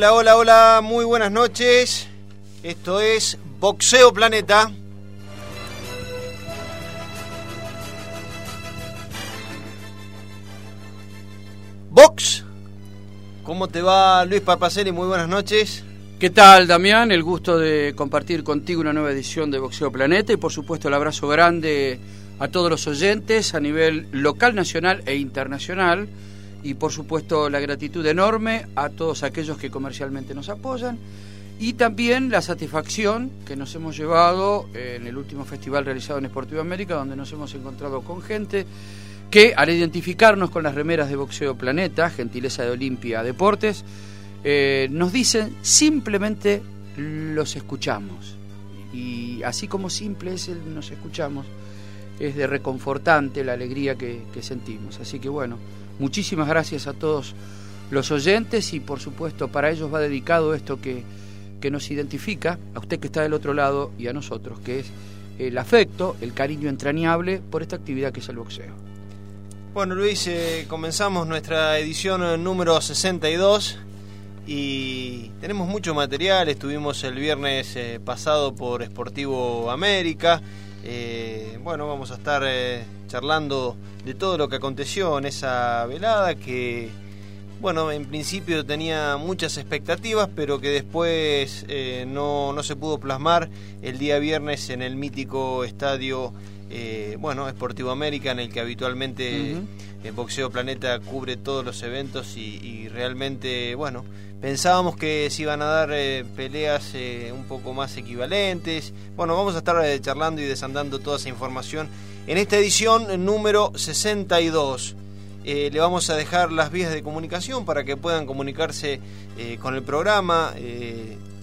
Hola, hola, hola, muy buenas noches. Esto es Boxeo Planeta. Box. ¿Cómo te va Luis Papaceli? Muy buenas noches. ¿Qué tal, Damián? El gusto de compartir contigo una nueva edición de Boxeo Planeta y por supuesto el abrazo grande a todos los oyentes a nivel local, nacional e internacional y por supuesto la gratitud enorme a todos aquellos que comercialmente nos apoyan y también la satisfacción que nos hemos llevado en el último festival realizado en Esportivo América donde nos hemos encontrado con gente que al identificarnos con las remeras de Boxeo Planeta, gentileza de Olimpia Deportes, eh, nos dicen simplemente los escuchamos. Y así como simple es el nos escuchamos, es de reconfortante la alegría que, que sentimos. Así que bueno, muchísimas gracias a todos los oyentes y por supuesto para ellos va dedicado esto que, que nos identifica, a usted que está del otro lado y a nosotros, que es el afecto, el cariño entrañable por esta actividad que es el boxeo. Bueno Luis, eh, comenzamos nuestra edición número 62 y tenemos mucho material, estuvimos el viernes eh, pasado por Esportivo América, eh, bueno, vamos a estar eh, charlando de todo lo que aconteció en esa velada que, bueno, en principio tenía muchas expectativas, pero que después eh, no, no, se pudo plasmar el día viernes en el mítico estadio, eh, bueno, Esportivo América, en el que habitualmente uh -huh. Boxeo Planeta cubre todos los eventos y, y realmente, bueno, Pensábamos que se iban a dar eh, peleas eh, un poco más equivalentes. Bueno, vamos a estar eh, charlando y desandando toda esa información en esta edición número 62. le vamos a dejar las vías de comunicación para que puedan comunicarse con el programa.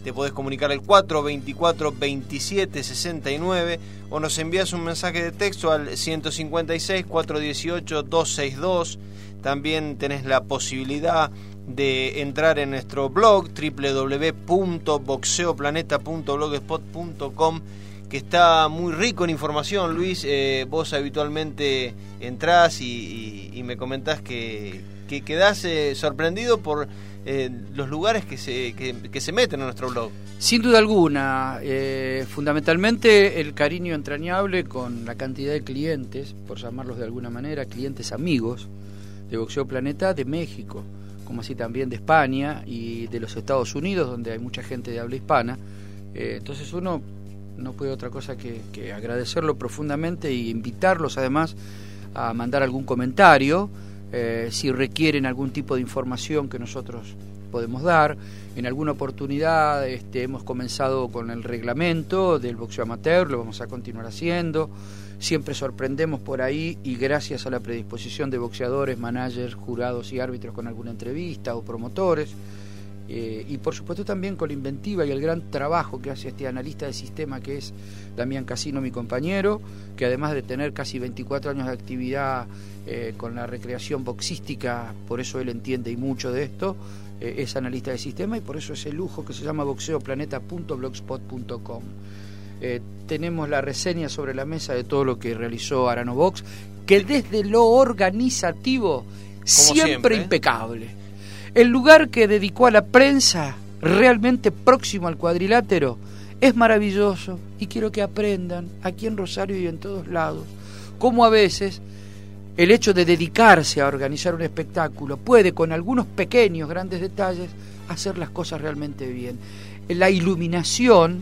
te podés comunicar al 424 27 69 o nos envías un mensaje de texto al 156 418 262. También tenés la posibilidad de entrar en nuestro blog www.boxeoplaneta.blogspot.com que está muy rico en información, Luis. Eh, vos habitualmente entrás y, me comentás que, que quedás eh, sorprendido por eh, los lugares que se, que, que, se meten en nuestro blog. Sin duda alguna, eh, fundamentalmente el cariño entrañable con la cantidad de clientes, por llamarlos de alguna manera, clientes amigos de Boxeo Planeta de México como así también de España y de los Estados Unidos, donde hay mucha gente de habla hispana. Eh, entonces uno no puede otra cosa que, que, agradecerlo profundamente y invitarlos además a mandar algún comentario, eh, si requieren algún tipo de información que nosotros podemos dar. En alguna oportunidad este, hemos comenzado con el reglamento del boxeo amateur, lo vamos a continuar haciendo siempre sorprendemos por ahí y gracias a la predisposición de boxeadores, managers, jurados y árbitros con alguna entrevista o promotores. Eh, y por supuesto también con la inventiva y el gran trabajo que hace este analista de sistema que es Damián Casino, mi compañero, que además de tener casi 24 años de actividad eh, con la recreación boxística, por eso él entiende y mucho de esto, eh, es analista de sistema y por eso es el lujo que se llama boxeoplaneta.blogspot.com. Eh, tenemos la reseña sobre la mesa de todo lo que realizó Arano Box, que desde lo organizativo siempre, siempre impecable. El lugar que dedicó a la prensa, realmente próximo al cuadrilátero, es maravilloso y quiero que aprendan aquí en Rosario y en todos lados. cómo a veces el hecho de dedicarse a organizar un espectáculo puede, con algunos pequeños, grandes detalles, hacer las cosas realmente bien. La iluminación,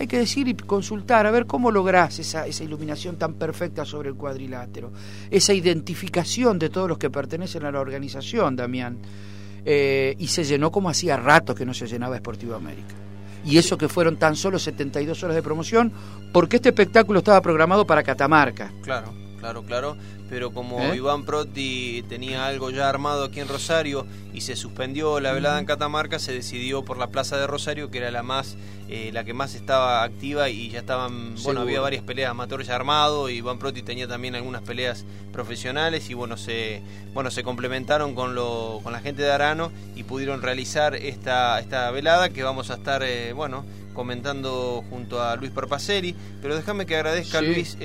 hay que decir y consultar, a ver cómo lográs esa, esa iluminación tan perfecta sobre el cuadrilátero, esa identificación de todos los que pertenecen a la organización, Damián. Eh, y se llenó como hacía rato que no se llenaba Esportivo América. Y eso que fueron tan solo 72 horas de promoción, porque este espectáculo estaba programado para Catamarca. Claro, claro, claro. Pero como ¿Eh? Iván Proti tenía algo ya armado aquí en Rosario y se suspendió la velada en Catamarca, se decidió por la Plaza de Rosario, que era la más eh, la que más estaba activa y ya estaban, bueno, había varias peleas amateurs ya armado, y Iván Proti tenía también algunas peleas profesionales y bueno, se bueno, se complementaron con lo con la gente de Arano y pudieron realizar esta esta velada que vamos a estar eh, bueno, comentando junto a Luis Perpaceri, pero déjame que agradezca a Luis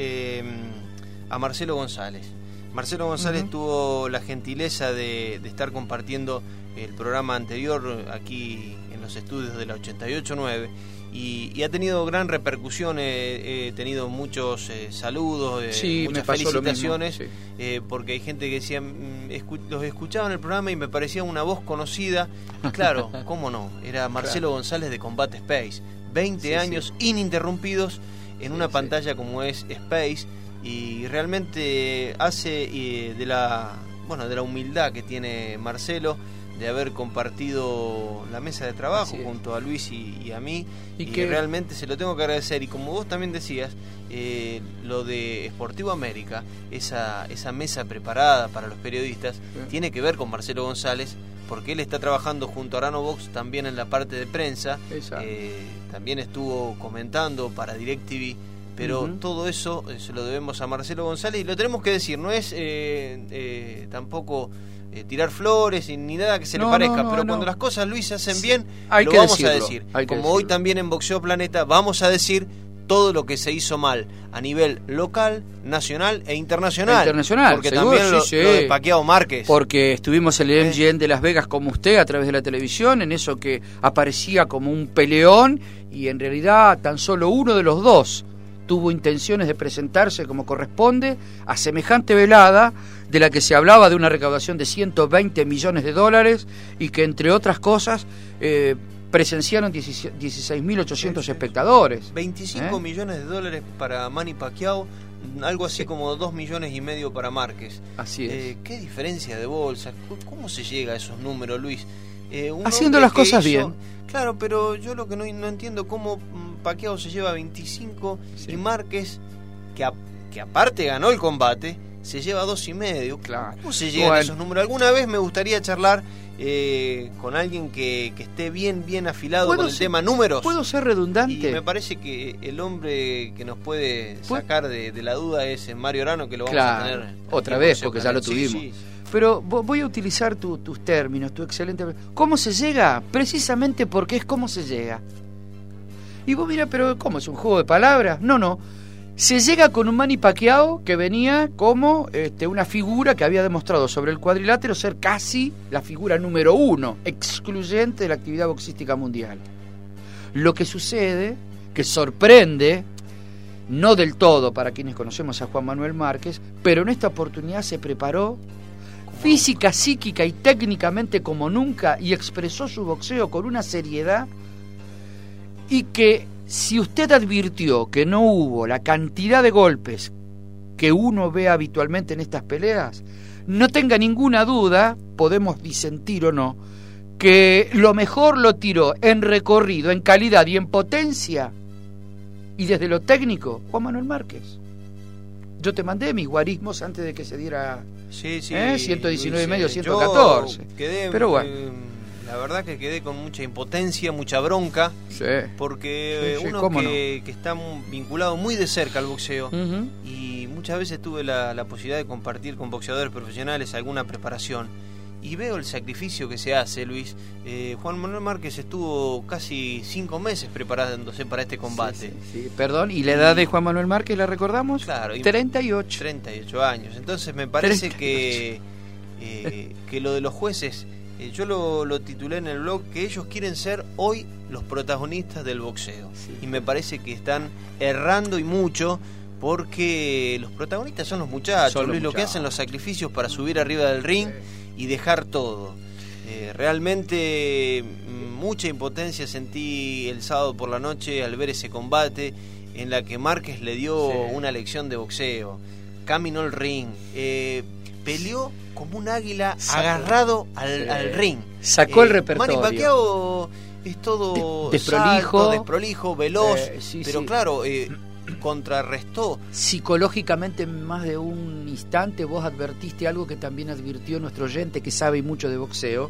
a Marcelo González. Marcelo González tuvo la gentileza de, estar compartiendo el programa anterior aquí en los estudios de la 889 y, y ha tenido gran repercusión, he, tenido muchos eh, saludos, eh, muchas felicitaciones, eh, porque hay gente que decía, mm, los escuchaba en el programa y me parecía una voz conocida. claro, cómo no, era Marcelo González de Combate Space, 20 años ininterrumpidos en una pantalla como es Space y realmente hace de la bueno de la humildad que tiene Marcelo de haber compartido la mesa de trabajo junto a Luis y, a mí y, que realmente se lo tengo que agradecer. Y como vos también decías eh, lo de Sportivo América esa esa mesa preparada para los periodistas tiene que ver con Marcelo González porque él está trabajando junto a Arano Box también en la parte de prensa. Eh, también estuvo comentando para DirecTV pero todo eso eh, se lo debemos a Marcelo González y lo tenemos que decir, no es eh, eh, tampoco tirar flores ni nada que se le parezca, pero cuando las cosas Luis se hacen bien, lo vamos a decir. Como hoy también en Boxeo Planeta vamos a decir todo lo que se hizo mal a nivel local, nacional e internacional. Internacional, porque también lo, de Paquiao Márquez. Porque estuvimos en el MGN de Las Vegas como usted a través de la televisión, en eso que aparecía como un peleón y en realidad tan solo uno de los dos tuvo intenciones de presentarse como corresponde a semejante velada de la que se hablaba de una recaudación de 120 millones de dólares y que entre otras cosas eh, presenciaron 16.800 espectadores. 25 ¿eh? millones de dólares para Manny Pacquiao, algo así como 2 millones y medio para Márquez. Así es. Eh, ¿Qué diferencia de bolsa? ¿Cómo se llega a esos números, Luis? Haciendo las cosas bien. Claro, pero yo lo que no, no entiendo cómo Paquiao se lleva 25 y Márquez, que, que aparte ganó el combate, se lleva dos y medio. Claro. ¿Cómo se llegan esos números? Alguna vez me gustaría charlar eh, con alguien que, esté bien, bien afilado con el tema números. ¿Puedo ser redundante? Y me parece que el hombre que nos puede sacar de, la duda es Mario Orano, que lo vamos a tener. Otra vez, porque ya lo tuvimos. Pero voy a utilizar tus términos, tu excelente. ¿Cómo se llega? Precisamente porque es cómo se llega. Y vos mira, pero ¿cómo? ¿Es un juego de palabras? No, no. Se llega con un Manny Pacquiao que venía como este, una figura que había demostrado sobre el cuadrilátero ser casi la figura número uno, excluyente de la actividad boxística mundial. Lo que sucede, que sorprende, no del todo para quienes conocemos a Juan Manuel Márquez, pero en esta oportunidad se preparó física, psíquica y técnicamente como nunca y expresó su boxeo con una seriedad y que si usted advirtió que no hubo la cantidad de golpes que uno ve habitualmente en estas peleas, no tenga ninguna duda, podemos disentir o no, que lo mejor lo tiró en recorrido, en calidad y en potencia, y desde lo técnico, Juan Manuel Márquez. Yo te mandé mis guarismos antes de que se diera sí, sí, ¿eh? 119 y medio, 114. Pero bueno. Eh, la verdad que quedé con mucha impotencia, mucha bronca, porque uno que, está vinculado muy de cerca al boxeo y muchas veces tuve la, posibilidad de compartir con boxeadores profesionales alguna preparación y veo el sacrificio que se hace, Luis. Eh, Juan Manuel Márquez estuvo casi cinco meses preparándose para este combate. Perdón, ¿y la edad de Juan Manuel Márquez la recordamos? Claro. 38. 38 años. Entonces me parece que, eh, que lo de los jueces eh, yo lo, titulé en el blog que ellos quieren ser hoy los protagonistas del boxeo. Y me parece que están errando y mucho porque los protagonistas son los muchachos, Son los Luis, lo que hacen los sacrificios para subir arriba del ring y dejar todo. Eh, realmente mm, mucha impotencia sentí el sábado por la noche al ver ese combate en la que Márquez le dio Sí. una lección de boxeo, caminó el ring, eh, peleó como un águila Sacó. agarrado al, Sí. al ring. Sacó el Eh, repertorio. Manny Pacquiao es todo De- desprolijo. salto, desprolijo, veloz, Eh, sí, pero sí. claro, eh, contrarrestó. Psicológicamente en más de un instante vos advertiste algo que también advirtió nuestro oyente que sabe mucho de boxeo,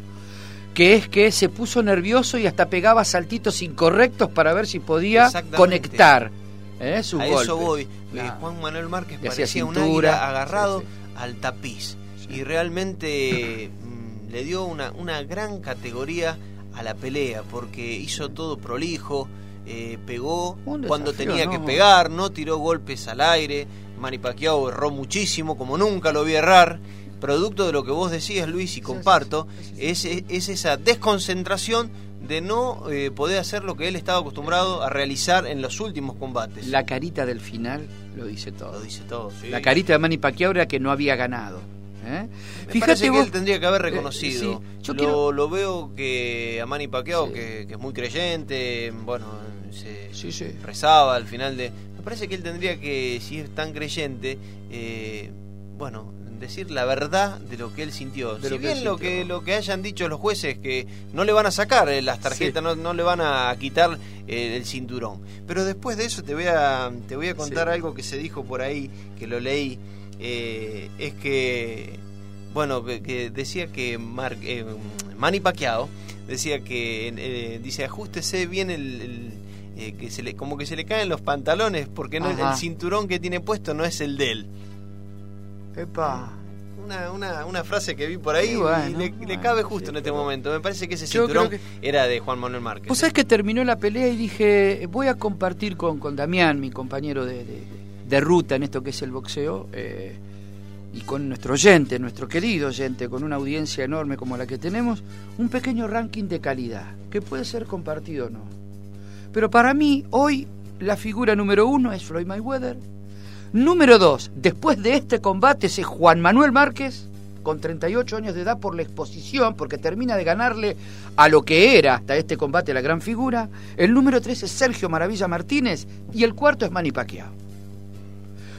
que es que se puso nervioso y hasta pegaba saltitos incorrectos para ver si podía conectar eh, sus A golpes. eso voy. Eh. Juan Manuel Márquez parecía un cintura, águila agarrado sí, al tapiz. Sí. Y realmente mm, le dio una, una gran categoría a la pelea, porque hizo todo prolijo, eh, pegó cuando tenía ¿no? que pegar, no tiró golpes al aire. Manny Pacquiao erró muchísimo, como nunca lo vi errar. Producto de lo que vos decías, Luis, y comparto, es- es esa desconcentración de no eh, poder hacer lo que él estaba acostumbrado a realizar en los últimos combates. La carita del final lo dice todo. Lo dice todo, sí. La carita de Manny Pacquiao era que no había ganado. ¿eh? Me parece que él tendría que haber reconocido. Eh, sí, yo lo, quiero- lo veo que a Manny Pacquiao, Sí. que, que es muy creyente, bueno, se rezaba al final de... Me parece que él tendría que, si es tan creyente, eh, bueno, decir la verdad de lo que él sintió. De si lo que él bien lo que lo que hayan dicho los jueces que no le van a sacar eh, las tarjetas, no, no le van a quitar eh, el cinturón. Pero después de eso te voy a te voy a contar Sí. algo que se dijo por ahí, que lo leí, eh, es que bueno, que, que decía que Mar- eh, Manny Pacquiao decía que eh, dice ajustese bien el, el, eh, que se le como que se le caen los pantalones porque no, el cinturón que tiene puesto no es el de él. Epa. Una, una, una frase que vi por ahí Y bueno, le, le bueno, cabe justo sí, en este pero- momento. Me parece que ese cinturón era de Juan Manuel Márquez. Vos sabés que terminó la pelea y dije, voy a compartir con, con Damián, mi compañero de, de- de ruta en esto que es el boxeo, eh, y con nuestro oyente, nuestro querido oyente, con una audiencia enorme como la que tenemos, un pequeño ranking de calidad, que puede ser compartido o no. Pero para mí, hoy, la figura número uno es Floyd Mayweather. Número dos, después de este combate, es Juan Manuel Márquez, con 38 años de edad por la exposición, porque termina de ganarle a lo que era hasta este combate la gran figura. El número tres es Sergio Maravilla Martínez y el cuarto es Manny Pacquiao.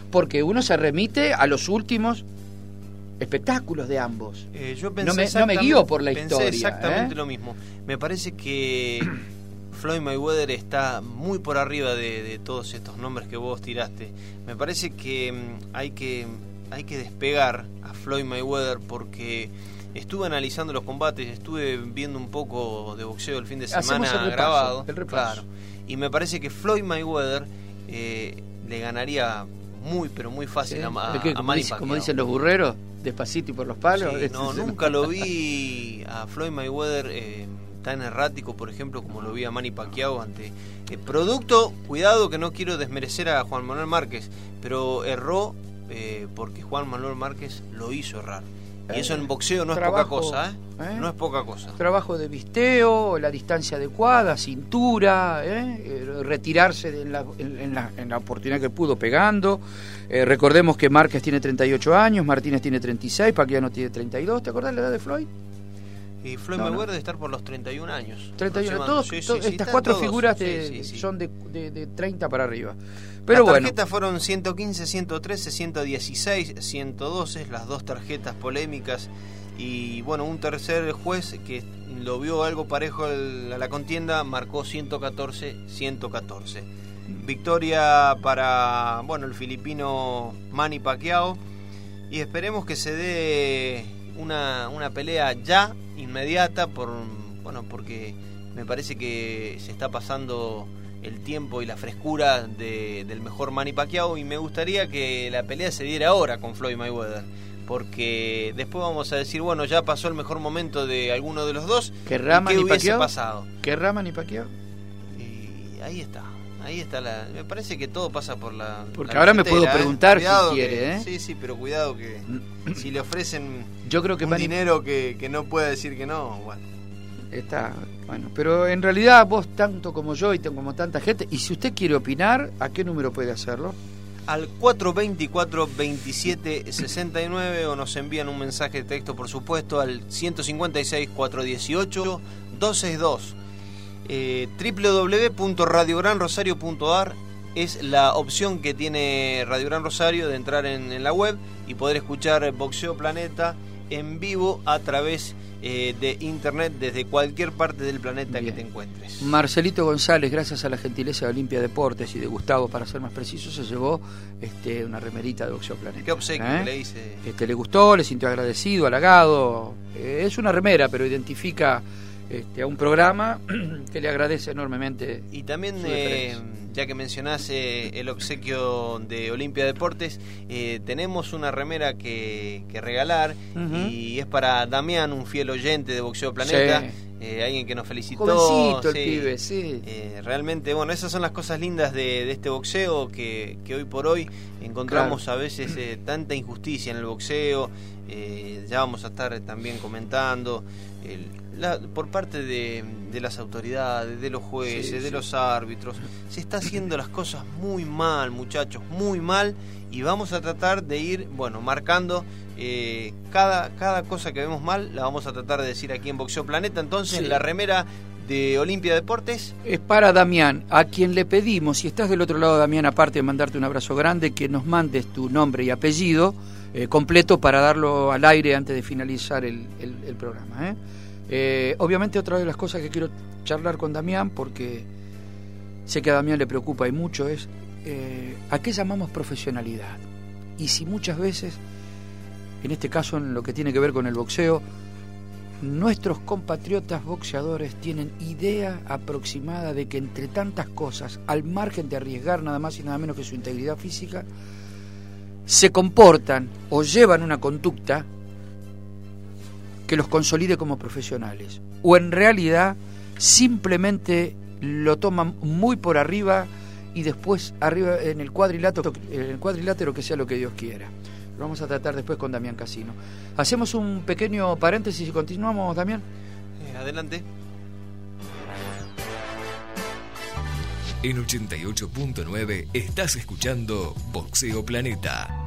Porque uno se remite a los últimos espectáculos de ambos. Eh, yo No me- pensé no me exactamente- guío por la pensé historia, exactamente ¿eh? lo mismo. Me parece que Floyd Mayweather está muy por arriba de, de todos estos nombres que vos tiraste. Me parece que mm, hay que hay que despegar a Floyd Mayweather porque estuve analizando los combates, estuve viendo un poco de boxeo el fin de semana el repaso, grabado. el repaso. Claro. Y me parece que Floyd Mayweather eh, le ganaría muy pero muy fácil a, a, a como, dice- dicen los burreros, despacito y por los palos. Sí, no, nunca lo vi a Floyd Mayweather eh, tan errático, por ejemplo, como lo vi a Manny Pacquiao ante eh, producto. Cuidado que no quiero desmerecer a Juan Manuel Márquez, pero erró eh, porque Juan Manuel Márquez lo hizo errar. Y eso en boxeo no es poca cosa, ¿eh? ¿eh? No es poca cosa. Trabajo de visteo, la distancia adecuada, cintura, ¿eh? Eh, retirarse de la, en, la, en la oportunidad que pudo pegando. Eh, recordemos que Márquez tiene 38 años, Martínez tiene 36, Pacquiao tiene 32. ¿Te acordás la edad de Floyd? Y Floyd No. Mayweather de estar por los 31 años. 31. aproximadamente. Todos, Sí, todos- sí, estas cuatro todos. figuras de- son de, de- de 30 para arriba. Pero las bueno, tarjetas fueron 115, 113, 116, 112, las dos tarjetas polémicas. Y bueno, un tercer juez que lo vio algo parejo a la contienda marcó 114, 114. Victoria para bueno el filipino Manny Pacquiao. Y esperemos que se dé una, una pelea ya, inmediata, por bueno porque me parece que se está pasando el tiempo y la frescura de- del mejor Manny Pacquiao y me gustaría que la pelea se diera ahora con Floyd Mayweather porque después vamos a decir bueno ya pasó el mejor momento de alguno de los dos ¿Querrá y qué Manny hubiese Pacquiao? pasado ¿querrá Manny Pacquiao? y ahí está ahí está la me parece que todo pasa por la Porque la ahora me puedo ¿eh? preguntar si quiere, que- ¿eh? sí sí pero cuidado que si le ofrecen Yo creo que un dinero que, que no pueda decir que no bueno Está, bueno, pero en realidad vos tanto como yo y como tanta gente, y si usted quiere opinar, ¿a qué número puede hacerlo? al 424-2769 o nos envían un mensaje de texto, por supuesto, al 156-418-262. Eh, www.radiogranrosario.ar es la opción que tiene Radio Gran Rosario de entrar en, la web y poder escuchar Boxeo Planeta en vivo a través eh, de internet desde cualquier parte del planeta que te encuentres. Marcelito González, gracias a la gentileza de Olimpia Deportes y de Gustavo, para ser más preciso, se llevó este, una remerita de Boxeo Planeta. ¿Qué obsequio ¿Eh? le hice? Este, le gustó, le sintió agradecido, halagado. Eh, es una remera, pero identifica este, a un programa que le agradece enormemente. Y también ya que mencionás eh, el obsequio de Olimpia Deportes, eh, tenemos una remera que, regalar y es para Damián, un fiel oyente de Boxeo Planeta. Eh, alguien que nos felicitó. el pibe, sí. realmente, bueno, esas son las cosas lindas de, este boxeo que, hoy por hoy encontramos a veces tanta injusticia en el boxeo. ya vamos a estar también comentando. Por parte de, de las autoridades, de los jueces, de los árbitros. Se está haciendo las cosas muy mal, muchachos, muy mal. Y vamos a tratar de ir, bueno, marcando eh, cada, cada cosa que vemos mal, la vamos a tratar de decir aquí en Boxeo Planeta. Entonces, la remera de Olimpia Deportes. Es para Damián, a quien le pedimos, si estás del otro lado, Damián, aparte de mandarte un abrazo grande, que nos mandes tu nombre y apellido eh, completo para darlo al aire antes de finalizar el, el programa. ¿eh? Eh, obviamente otra de las cosas que quiero charlar con Damián, porque sé que a Damián le preocupa y mucho, es eh, a qué llamamos profesionalidad. Y si muchas veces, en este caso en lo que tiene que ver con el boxeo, nuestros compatriotas boxeadores tienen idea aproximada de que entre tantas cosas, al margen de arriesgar nada más y nada menos que su integridad física, se comportan o llevan una conducta que los consolide como profesionales. O en realidad simplemente lo toman muy por arriba y después arriba en el cuadrilátero, en el cuadrilátero que sea lo que Dios quiera. Lo vamos a tratar después con Damián Casino. Hacemos un pequeño paréntesis y continuamos, Damián. Eh, adelante. En 88.9 estás escuchando Boxeo Planeta.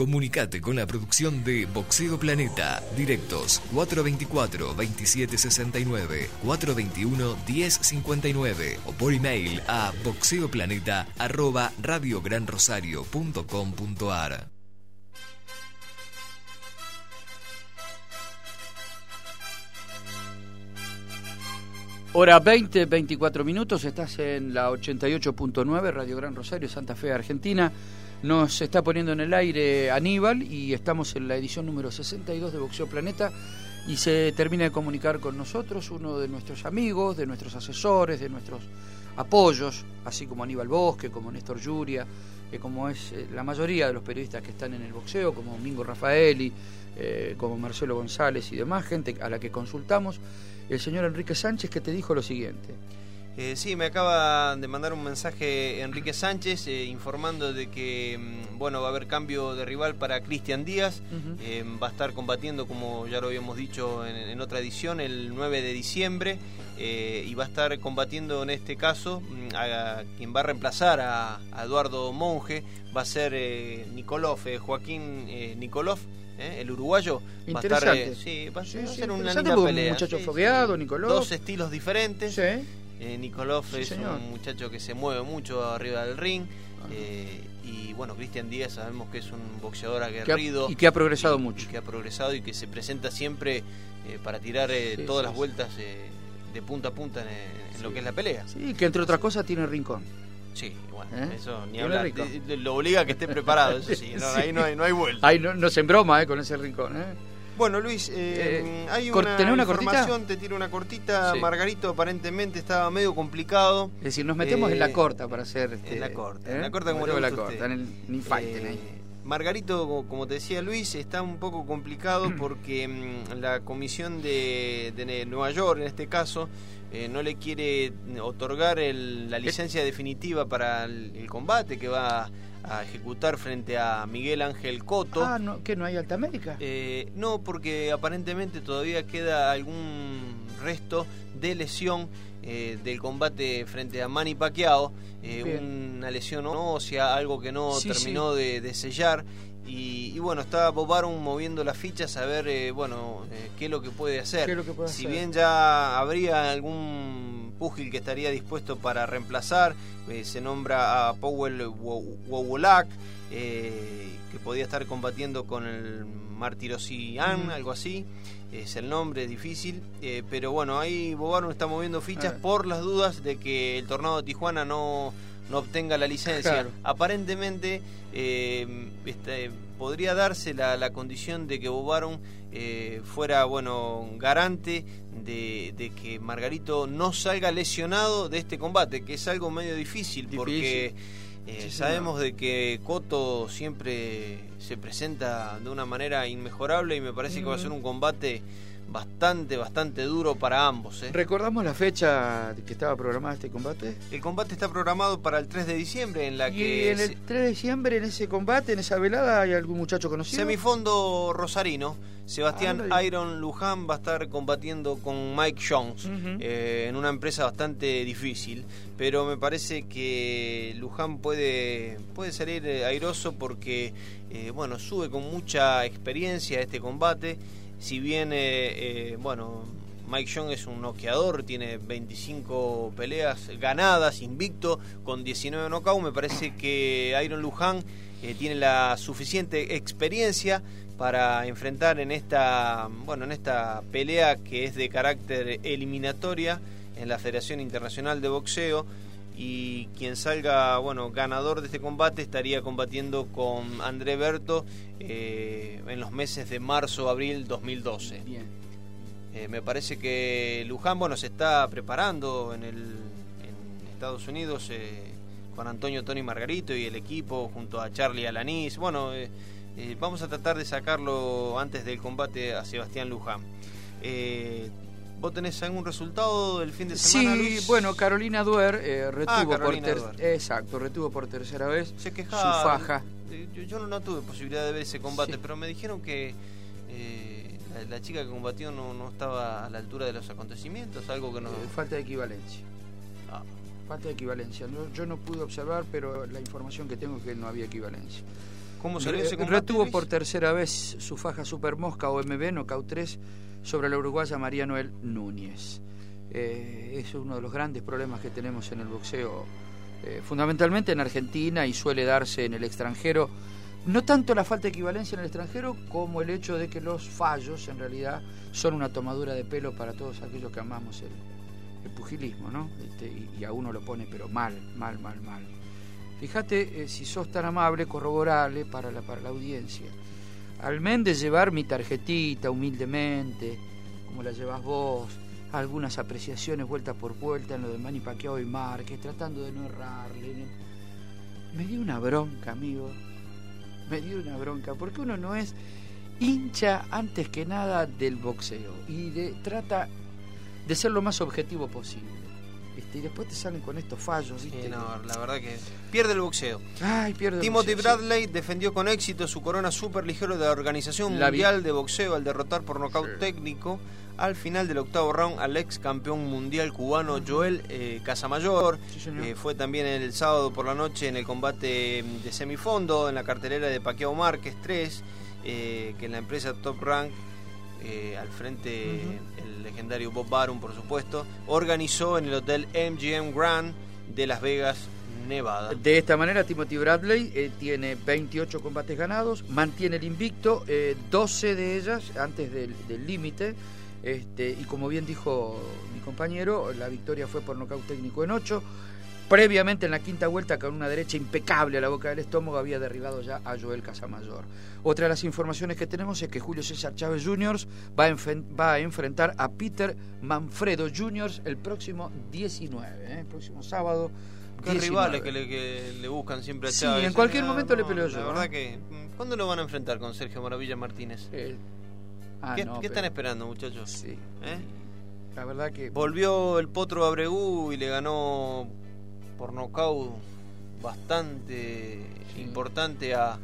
Comunicate con la producción de Boxeo Planeta. Directos 424-2769, 421-1059 o por email a boxeoplaneta.radiogranrosario.com.ar. Hora 20, 24 minutos, estás en la 88.9, Radio Gran Rosario, Santa Fe, Argentina. Nos está poniendo en el aire Aníbal y estamos en la edición número 62 de Boxeo Planeta y se termina de comunicar con nosotros uno de nuestros amigos, de nuestros asesores, de nuestros apoyos, así como Aníbal Bosque, como Néstor Yuria, que como es eh, la mayoría de los periodistas que están en el boxeo, como Mingo Rafaeli, eh, como Marcelo González y demás, gente a la que consultamos el señor Enrique Sánchez que te dijo lo siguiente. Eh, sí, me acaba de mandar un mensaje Enrique Sánchez eh, informando de que mm, bueno va a haber cambio de rival para Cristian Díaz. Eh, va a estar combatiendo, como ya lo habíamos dicho en, otra edición, el 9 de diciembre. y va a estar combatiendo en este caso mm, a, quien va a reemplazar a, Eduardo Monge. Va a ser Nikolov, Joaquín Nikolov. ¿eh? el uruguayo. Va a estar, eh, sí, va, a ser una linda pelea. Muchacho fogueado, Nicolás. Dos estilos diferentes. Eh, Nicolás es un muchacho que se mueve mucho arriba del ring. Eh, y bueno, Cristian Díaz sabemos que es un boxeador aguerrido. y que ha progresado mucho. Y que ha progresado y que se presenta siempre para tirar todas las vueltas de punta a punta en, lo que es la pelea. Sí, que entre otras cosas tiene rincón. Sí, bueno, ¿Eh? eso ni hablar. Lo obliga a que esté preparado, eso sí. Ahí no hay, no hay vuelta. Ahí no, no se embroma eh, con ese rincón. ¿eh? Bueno, Luis, eh, hay una, una información, te tiro una cortita. Margarito aparentemente estaba medio complicado. Es decir, nos metemos en la corta para hacer... Este, en la corta, en la corta como le la corta, en el Margarito, como te decía Luis, está un poco complicado porque mm, la comisión de, de Nueva York, en este caso, eh, no le quiere otorgar la licencia definitiva para el, combate que va a ejecutar frente a Miguel Ángel Coto. Ah, no, ¿que no hay Alta América? Eh, no, porque aparentemente todavía queda algún resto de lesión eh, del combate frente a Manny Pacquiao, una lesión ósea, algo que no terminó De, sellar. Y, bueno, está Bob Arum moviendo las fichas a ver, eh, bueno, eh, qué es lo que puede hacer. si bien ya habría algún púgil que estaría dispuesto para reemplazar, eh, se nombra a Powell Wowolak, que podía estar combatiendo con el Martirosian, algo así. Es el nombre, es difícil. pero bueno, ahí Bob Arum está moviendo fichas por las dudas de que el Tornado de Tijuana no no obtenga la licencia. Aparentemente eh, este, podría darse la, condición de que Bobaron eh, fuera bueno garante de, que Margarito no salga lesionado de este combate, que es algo medio difícil, porque eh, sabemos de que Coto siempre se presenta de una manera inmejorable y me parece que va a ser un combate bastante, bastante duro para ambos. ¿eh? ¿Recordamos la fecha que estaba programada este combate? El combate está programado para el 3 de diciembre, en la ¿Y que... en el 3 de diciembre, en ese combate, en esa velada, hay algún muchacho conocido? Semifondo Rosarino. Sebastián ah, Iron Luján va a estar combatiendo con Mike Jones eh, en una empresa bastante difícil, pero me parece que Luján puede, puede salir airoso porque eh, bueno, sube con mucha experiencia a este combate si bien, eh, eh, bueno, Mike Young es un noqueador, tiene 25 peleas ganadas, invicto, con 19 knockouts, me parece que Iron Luján eh, tiene la suficiente experiencia para enfrentar en esta, bueno, en esta pelea que es de carácter eliminatoria en la Federación Internacional de Boxeo y quien salga bueno ganador de este combate estaría combatiendo con André Berto eh, en los meses de marzo abril 2012 Bien. Eh, me parece que Luján bueno se está preparando en el en Estados Unidos eh, con Antonio Tony Margarito y el equipo junto a Charlie Alanis bueno vamos a tratar de sacarlo antes del combate a Sebastián Luján ¿Vos tenés algún resultado del fin de semana? Sí, bueno, Carolina Duer eh, retuvo ah, por exacto, retuvo por tercera vez Se quejaba, su faja. Yo, no, tuve posibilidad de ver ese combate, pero me dijeron que eh, la, chica que combatió no, estaba a la altura de los acontecimientos, algo que no. Eh, falta de equivalencia. Ah. Falta de equivalencia. yo no pude observar, pero la información que tengo es que no había equivalencia. ¿Cómo salió ese combate? Retuvo por tercera vez su faja Super Mosca o MB, Knockout 3 sobre la uruguaya María Noel Núñez. Eh, es uno de los grandes problemas que tenemos en el boxeo, eh, fundamentalmente en Argentina y suele darse en el extranjero. No tanto la falta de equivalencia en el extranjero como el hecho de que los fallos en realidad son una tomadura de pelo para todos aquellos que amamos el pugilismo, ¿no? Este, y, y a uno lo pone, pero mal, mal, mal, mal. Fíjate, eh, si sos tan amable, corroborale para la, para la audiencia. Al men de llevar mi tarjetita humildemente, como la llevas vos, algunas apreciaciones vuelta por vuelta en lo de Manny Pacquiao y Márquez, tratando de no errarle. Me dio una bronca, amigo. Me dio una bronca, porque uno no es hincha antes que nada del boxeo y de, trata de ser lo más objetivo posible. Este, y después te salen con estos fallos. ¿viste? Sí, no, la verdad que pierde el boxeo. Ay, pierde el Timothy boxeo, sí. Bradley defendió con éxito su corona super ligero de la Organización La vi. Mundial de Boxeo al derrotar por nocaut Sí. técnico al final del octavo round al ex campeón mundial cubano Joel eh, Casamayor. Sí. Eh, fue también el sábado por la noche en el combate mm, de semifondo en la cartelera de Paquiao Márquez 3, eh, que en la empresa Top Rank, eh, al frente el legendario Bob Barum, por supuesto, organizó en el hotel MGM Grand de Las Vegas, Nevada. De esta manera, Timothy Bradley eh, tiene 28 combates ganados, mantiene el invicto, eh, 12 de ellas antes del del límite. Este, y como bien dijo mi compañero, la victoria fue por nocaut técnico en 8. Previamente en la quinta vuelta, con una derecha impecable a la boca del estómago, había derribado ya a Joel Casamayor. Otra de las informaciones que tenemos es que Julio César Chávez Jr. va a, va a enfrentar a Peter Manfredo Jr. el próximo 19, ¿eh? el próximo sábado. Qué 19. rivales que le, que le buscan siempre a Sí, Chávez. en cualquier Ah, momento le peleo La yo, verdad ¿no? que. mm, ¿Cuándo lo van a enfrentar con Sergio Maravilla Martínez? Eh, ah, ¿Qué, están esperando, muchachos? Sí. ¿Eh? La verdad que. Volvió el Potro Abregu y le ganó por nocaut bastante Sí. importante a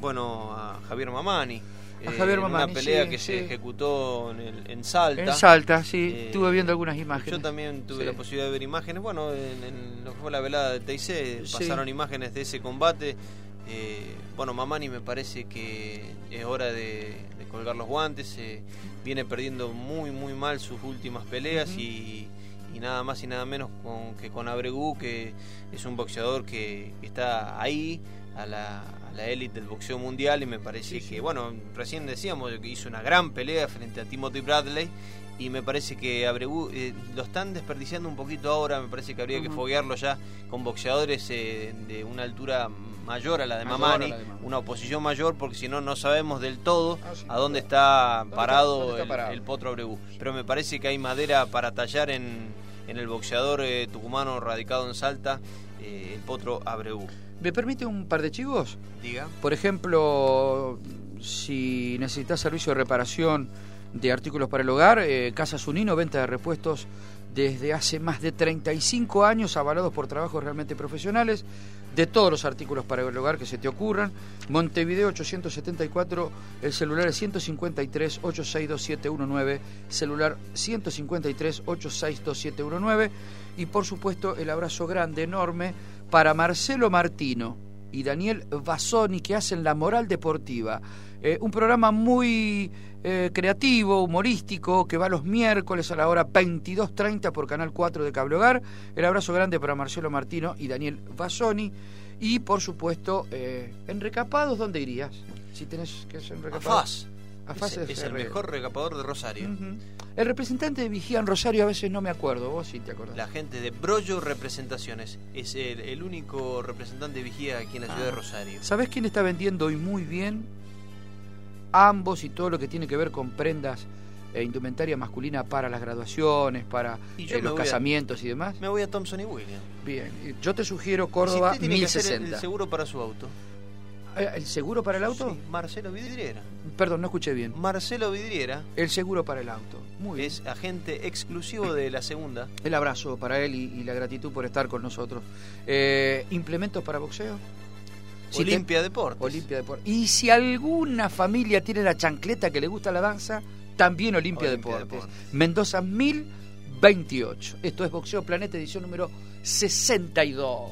bueno a Javier Mamani. A Eh, Javier en Mamani, una pelea sí, que sí. se ejecutó en, el- en Salta. En Salta, sí. Eh, Estuve viendo algunas imágenes. Yo también tuve la posibilidad de ver imágenes. Bueno, en, en lo que fue la velada de TIC pasaron imágenes de ese combate. Eh, bueno, Mamani me parece que es hora de, de colgar los guantes. viene perdiendo muy, muy mal sus últimas peleas Ujú. y, y nada más y nada menos con, que con Abregu, que es un boxeador que, está ahí a la, a la élite del boxeo mundial y me parece Sí, sí. que, bueno, recién decíamos que hizo una gran pelea frente a Timothy Bradley y me parece que Abregu eh, lo están desperdiciando un poquito ahora, me parece que habría que foguearlo ya con boxeadores eh, de una altura mayor a la de Mayor Mamani, la de Mamani. una oposición mayor porque si no no sabemos del todo Ah, sí, a dónde está ¿Dónde está- parado, dónde está el- parado? El, Potro Abregu, pero me parece que hay madera para tallar en, en el boxeador eh, tucumano radicado en Salta, eh, el Potro Abregu. ¿Me permite un par de chivos? Diga. Por ejemplo, si necesitas servicio de reparación de artículos para el hogar, eh, Casa Sunino, venta de repuestos desde hace más de 35 años, avalados por trabajos realmente profesionales, de todos los artículos para el hogar que se te ocurran. Montevideo 874, el celular es 153 862719, celular 153 862719 y por supuesto el abrazo grande, enorme para Marcelo Martino y Daniel Bassoni que hacen La Moral Deportiva. Eh, un programa muy eh, creativo, humorístico, que va los miércoles a la hora 22.30 por Canal 4 de Cable Hogar. El abrazo grande para Marcelo Martino y Daniel Bassoni. Y por supuesto, eh, en recapados, ¿dónde irías? Si tenés que hacer un A recapado. A FAS es, es es el mejor recapador de Rosario. El representante de Vigía en Rosario a veces no me acuerdo, vos sí te acordás. La gente de Brollo Representaciones es el, el único representante de vigía aquí en la ciudad Ah. de Rosario. ¿Sabés quién está vendiendo hoy muy bien? Ambos y todo lo que tiene que ver con prendas e indumentaria masculina para las graduaciones, para Y yo eh, los a- casamientos y demás. Me voy a Thompson y William. Bien, yo te sugiero Si Córdoba usted tiene que hacer el- 1060. el seguro para su auto. Eh, ¿El seguro para el auto? Sí, Marcelo Vidriera. Perdón, no escuché bien. Marcelo Vidriera El seguro para el auto. Muy bien. es agente exclusivo de la segunda. El abrazo para él y, y la gratitud por estar con nosotros. Eh, ¿Implementos para boxeo? Si te- Olimpia Deportes. Olimpia Deportes. Y si alguna familia tiene la chancleta que le gusta la danza, también Olimpia, Olimpia Deportes. Deportes. Mendoza 1028. Esto es Boxeo Planeta, edición número 62.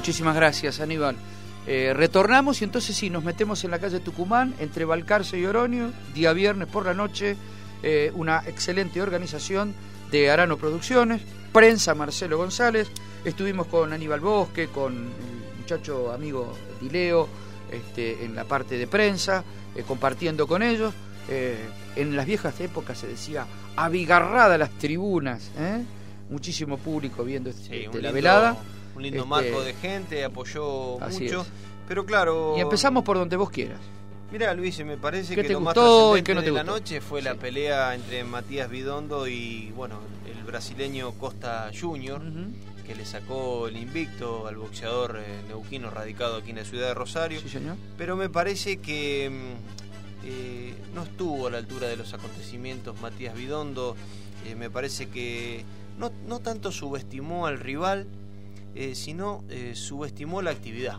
Muchísimas gracias, Aníbal. Eh, retornamos y entonces sí, nos metemos en la calle Tucumán, entre Balcarce y Oroño, día viernes por la noche, eh, una excelente organización de Arano Producciones, prensa Marcelo González, estuvimos con Aníbal Bosque, con el muchacho amigo Dileo, este, en la parte de prensa, eh, compartiendo con ellos. En las viejas épocas se decía abigarrada las tribunas, muchísimo público viendo este, la velada. Un lindo este, marco de gente, apoyó mucho. Pero claro. Y empezamos por donde vos quieras. Mira, Luis, me parece que lo más trascendente de la noche fue la pelea entre Matías Bidondo y, bueno, el brasileño Costa Junior, que le sacó el invicto al boxeador eh, neuquino radicado aquí en la ciudad de Rosario. Sí, señor. Pero me parece que mm, eh, no estuvo a la altura de los acontecimientos Matías Bidondo. Eh, me parece que no, no, tanto subestimó al rival, sino subestimó la actividad.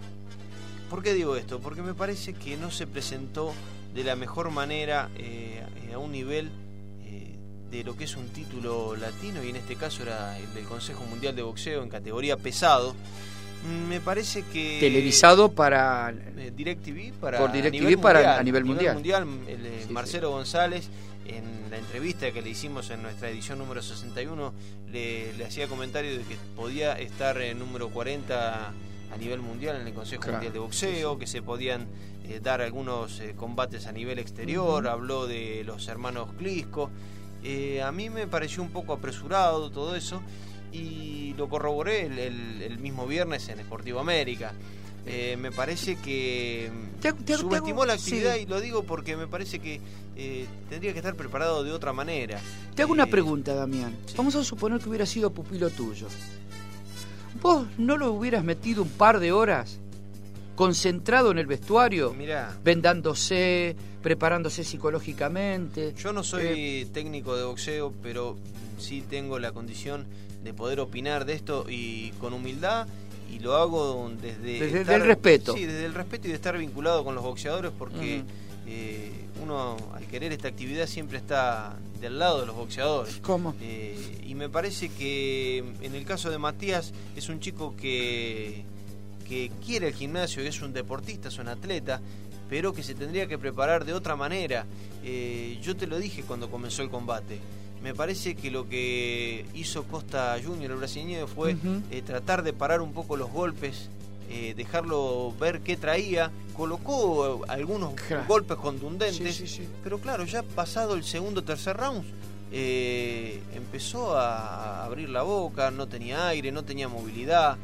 ¿Por qué digo esto? Porque me parece que no se presentó de la mejor manera eh, a un nivel eh, de lo que es un título latino y en este caso era el del Consejo Mundial de Boxeo en categoría pesado. Mm, me parece que televisado para eh, DirecTV para por DirecTV para a nivel mundial. mundial Marcelo González en la entrevista que le hicimos en nuestra edición número 61 le, le hacía comentario de que podía estar en número 40 a nivel mundial en el Consejo Mundial de Boxeo, que se podían eh, dar algunos eh, combates a nivel exterior, habló de los hermanos Clisco. Eh, a mí me pareció un poco apresurado todo eso y lo corroboré el, mismo viernes en Esportivo América. Me parece que subestimó la actividad y lo digo porque me parece que tendría que estar preparado de otra manera. Te hago una pregunta, Damián. Vamos a suponer que hubiera sido pupilo tuyo. ¿Vos no lo hubieras metido un par de horas concentrado en el vestuario? Vendándose, preparándose psicológicamente. Yo no soy eh, técnico de boxeo, pero sí tengo la condición de poder opinar de esto y con humildad y lo hago desde, desde el respeto. Sí, desde el respeto y de estar vinculado con los boxeadores porque eh, uno al querer esta actividad siempre está del lado de los boxeadores. ¿Cómo? Eh, y me parece que en el caso de Matías es un chico que, que quiere el gimnasio, es un deportista, es un atleta, pero que se tendría que preparar de otra manera. Eh, yo te lo dije cuando comenzó el combate. Me parece que lo que hizo Costa Junior, el brasileño, fue eh, tratar de parar un poco los golpes eh, dejarlo ver qué traía, colocó algunos golpes contundentes, pero claro, ya pasado el segundo o tercer round, eh, empezó a abrir la boca, no tenía aire, no tenía movilidad.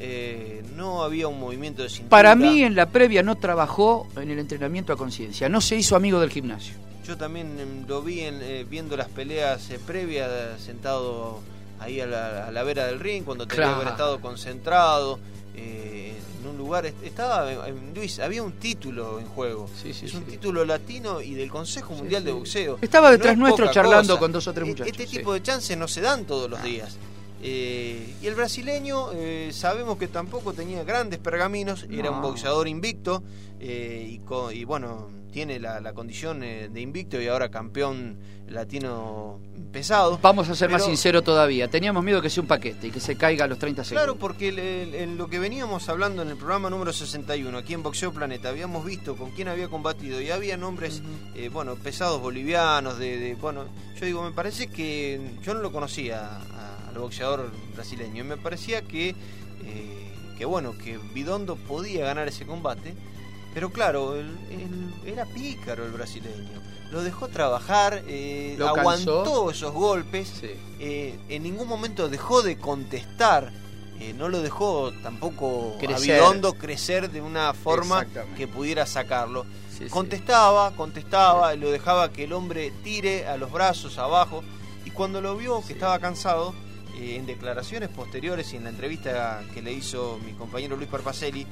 Eh, no había un movimiento de cintura. Para mí en la previa no trabajó en el entrenamiento a conciencia, no se hizo amigo del gimnasio. Yo también em, lo vi en, viendo las peleas previas, sentado ahí a la, vera del ring, cuando tenía que haber estado concentrado. Eh, en un lugar. Estaba, Luis, había un título en juego. es un título latino y del Consejo Mundial de Boxeo. Estaba detrás nuestro charlando con dos o tres e-, muchachos. Este tipo de chances no se dan todos los días. Eh, y el brasileño, eh, sabemos que tampoco tenía grandes pergaminos, era un boxeador invicto y, y bueno tiene la, condición eh, de invicto y ahora campeón latino pesado. Vamos a ser más sinceros todavía. Teníamos miedo que sea un paquete y que se caiga a los 30 segundos. Claro, porque en lo que veníamos hablando en el programa número 61, aquí en Boxeo Planeta, habíamos visto con quién había combatido y había nombres, eh, bueno, pesados bolivianos, de, bueno, yo digo, me parece que yo no lo conocía al boxeador brasileño, me parecía que, eh, que bueno, que Bidondo podía ganar ese combate pero claro, era pícaro el brasileño. Lo dejó trabajar, eh, aguantó esos golpes, eh, en ningún momento dejó de contestar. Eh, no lo dejó tampoco crecer. crecer de una forma que pudiera sacarlo. contestaba, contestaba, lo dejaba que el hombre tire a los brazos abajo. Y cuando lo vio que estaba cansado, en declaraciones posteriores y en la entrevista que le hizo mi compañero Luis Parpacelli,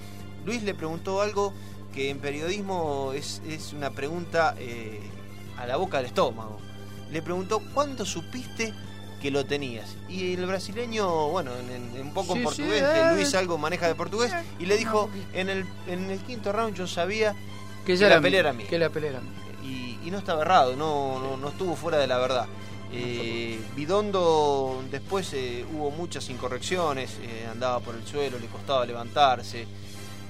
Luis le preguntó algo que en periodismo es, una pregunta eh, a la boca del estómago. Le preguntó, ¿cuándo supiste que lo tenías? Y el brasileño, bueno, en, un poco en portugués, Luis algo maneja de portugués, y le dijo, en el, en el quinto round yo sabía que, la pelea era mía. Que la pelea Y, y, no estaba errado, no, no, estuvo fuera de la verdad. Eh, Bidondo después eh, hubo muchas incorrecciones, andaba por el suelo, le costaba levantarse.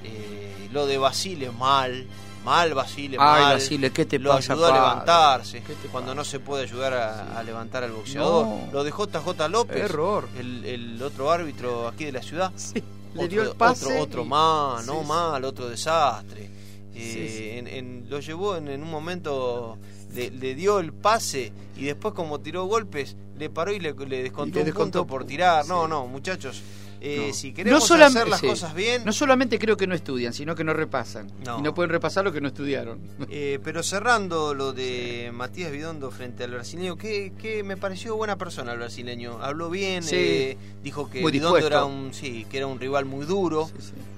Eh, lo de Basile mal. Mal Basile, Ay, mal. Basile, ¿qué te lo pasa, ayudó a levantarse ¿Qué te cuando pasa? no se puede ayudar a, a levantar al boxeador. No. Lo dejó JJ López, Error. El, el otro árbitro aquí de la ciudad. Sí, le dio el pase. otro, otro y- más, no Sí, mal, otro desastre. Eh. En, en- lo llevó en, en un momento, le, le dio el pase y después como tiró golpes, le paró y le, le descontó Y le un descontó punto por tirar. sí. No, no, muchachos. Eh, No. Si queremos solam- hacer las sí. cosas bien, No solamente creo que no estudian, sino que no repasan. No. Y no pueden repasar lo que no estudiaron. Eh, pero cerrando lo de Matías Vidondo frente al brasileño, que, que me pareció buena persona el brasileño. Habló bien, Sí. eh, dijo que Muy Vidondo dispuesto. era un, sí, que era un rival muy duro,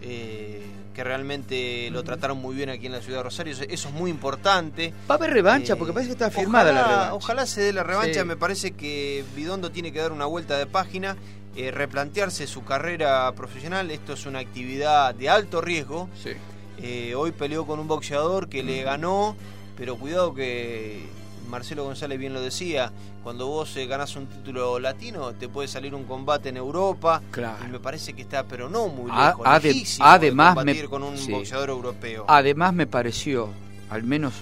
eh, que realmente lo trataron muy bien aquí en la ciudad de Rosario. Eso, es muy importante. Va a haber revancha, Eh, porque parece que está firmada ojalá, la revancha. Ojalá se dé la revancha. Me parece que Vidondo tiene que dar una vuelta de página, eh, replantearse su carrera profesional. Esto es una actividad de alto riesgo. Sí. Eh, hoy peleó con un boxeador que le ganó, pero cuidado que Marcelo González bien lo decía, cuando vos eh, ganás un título latino te puede salir un combate en Europa Claro. y me parece que está, pero no muy A- lejos, ade- además de me- con un sí. boxeador europeo. Además me pareció, al menos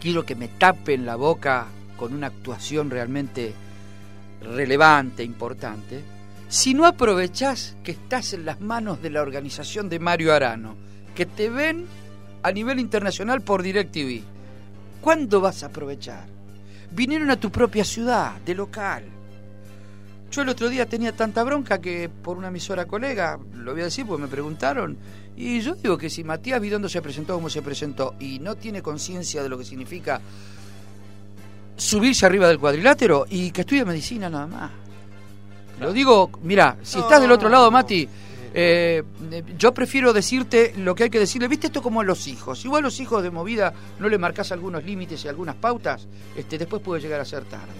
quiero que me tapen la boca con una actuación realmente relevante, importante, si no aprovechás que estás en las manos de la organización de Mario Arano, que te ven a nivel internacional por DirecTV, ¿cuándo vas a aprovechar? Vinieron a tu propia ciudad, de local. Yo el otro día tenía tanta bronca que por una emisora colega, lo voy a decir porque me preguntaron, y yo digo que si Matías Vidondo se presentó como se presentó y no tiene conciencia de lo que significa subirse arriba del cuadrilátero y que estudie medicina nada más. Lo digo, mira, si No, estás del otro lado. Mati, eh, yo prefiero decirte lo que hay que decirle. ¿Viste esto como a los hijos? Igual los hijos de movida no le marcas algunos límites y algunas pautas, este, después puede llegar a ser tarde.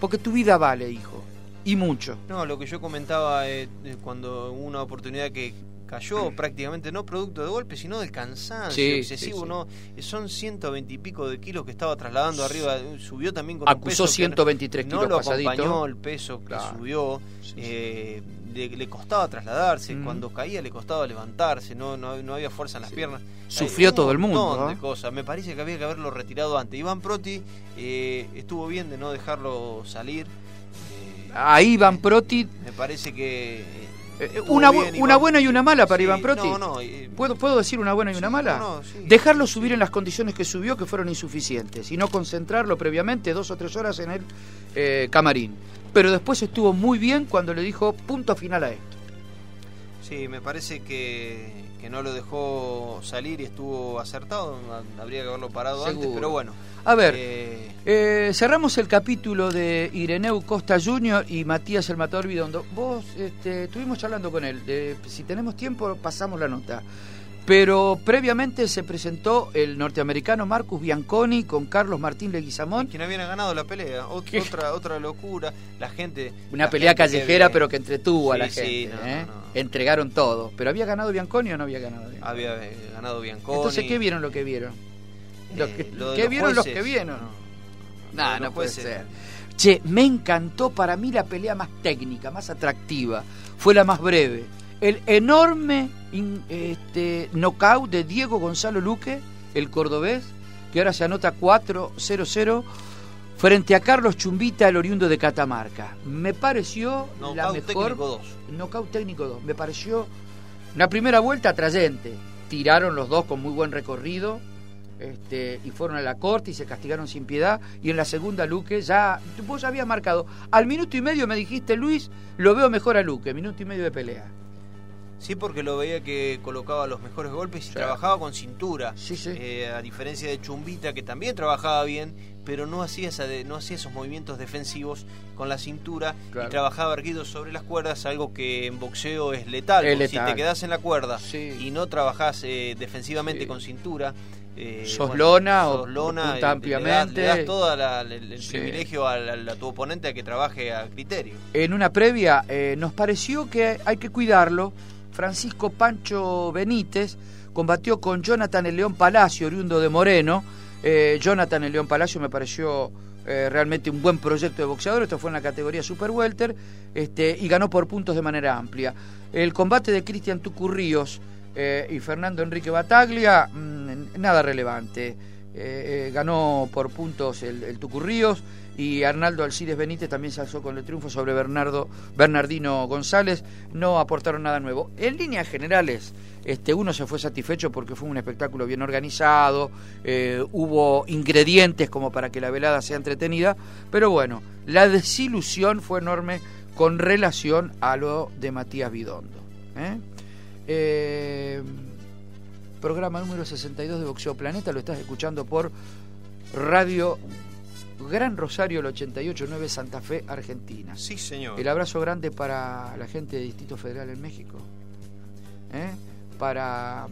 Porque tu vida vale, hijo. Y mucho. No, lo que yo comentaba eh, cuando hubo una oportunidad que cayó prácticamente no producto de golpe, sino del cansancio Sí, excesivo, sí, sí. ¿no? Eh, Son 120 y pico de kilos que estaba trasladando arriba, eh, subió también con un Acusó peso que 123 no kilos lo pasadito. acompañó el peso que Claro. subió, eh, le, le costaba trasladarse, Mm. cuando caía le costaba levantarse, no, no, no había fuerza en las piernas. Sufrió un todo el mundo, montón ¿no? de cosas. Me parece que había que haberlo retirado antes. Iván Proti eh, estuvo bien de no dejarlo salir. eh, Ahí Van Proti, me parece que. Eh, una, bien, una Iván. buena y una mala para Sí, Iván Proti. No, no. eh, ¿Puedo, ¿Puedo decir una buena y una sí, mala? no, no, sí. Dejarlo subir en las condiciones que subió, que fueron insuficientes, y no concentrarlo previamente dos o tres horas en el eh, camarín. Pero después estuvo muy bien cuando le dijo punto final a esto. Sí, me parece que, que no lo dejó salir y estuvo acertado. Habría que haberlo parado antes, pero bueno. A ver, eh, eh, cerramos el capítulo de Ireneu Costa Jr. y Matías El Matador Vidondo. Vos este, estuvimos charlando con él. de- si tenemos tiempo, pasamos la nota. Pero previamente se presentó el norteamericano Marcus Bianconi con Carlos Martín Leguizamón. quien había ganado la pelea. Ot- ¿Qué? Otra, otra locura. La gente. Una la pelea gente callejera, pero que entretuvo a la gente. sí, no, ¿eh? no, no. Entregaron todo. ¿Pero había ganado Bianconi o no había ganado Bianconi? Había eh, ganado Bianconi. Entonces, ¿qué vieron lo que vieron? Los Eh, lo ¿Qué los vieron los que vieron? no. No, puede ser. Che, me encantó para mí la pelea más técnica, más atractiva. Fue la más breve. El enorme este, knockout de Diego Gonzalo Luque, el cordobés, que ahora se anota 4-0-0 frente a Carlos Chumbita, el oriundo de Catamarca. Me pareció la mejor. técnico 2. Knockout técnico 2. Me pareció una primera vuelta atrayente. Tiraron los dos con muy buen recorrido. Este, y fueron a la corte y se castigaron sin piedad. Y en la segunda, Luque ya. Vos ya habías marcado. Al minuto y medio me dijiste, Luis, lo veo mejor a Luque. Minuto y medio de pelea. Sí, porque lo veía que colocaba los mejores golpes y trabajaba con cintura. Sí, sí. Eh, a diferencia de Chumbita, que también trabajaba bien, pero no hacía, esa de- no hacía esos movimientos defensivos con la cintura Claro. y trabajaba erguido sobre las cuerdas, algo que en boxeo es letal. Es letal. Si te quedas en la cuerda Sí. y no trabajás eh, defensivamente con cintura. eh, Sos lona o punta eh, le das- ampliamente. Le das, todo la- el, el Sí. privilegio al- a, tu oponente a que trabaje a criterio. en una previa eh, nos pareció que hay que cuidarlo. Francisco Pancho Benítez combatió con Jonathan el León Palacio, oriundo de Moreno. Eh, Jonathan el León Palacio me pareció eh, realmente un buen proyecto de boxeador. Esto fue en la categoría Super Welter este, y ganó por puntos de manera amplia. El combate de Cristian Tucurríos eh, y Fernando Enrique Bataglia, mm, nada relevante. Ganó por puntos el, el Tucurríos y Arnaldo Alcides Benítez también se alzó con el triunfo sobre Bernardo Bernardino González. No aportaron nada nuevo. En líneas generales, este, uno se fue satisfecho porque fue un espectáculo bien organizado, eh, hubo ingredientes como para que la velada sea entretenida, pero bueno, la desilusión fue enorme con relación a lo de Matías Bidondo. ¿eh? Eh, programa número 62 de Boxeo Planeta, lo estás escuchando por Radio Gran Rosario, el 88.9 Santa Fe, Argentina. Sí, señor. El abrazo grande para la gente de Distrito Federal en México. ¿eh? Para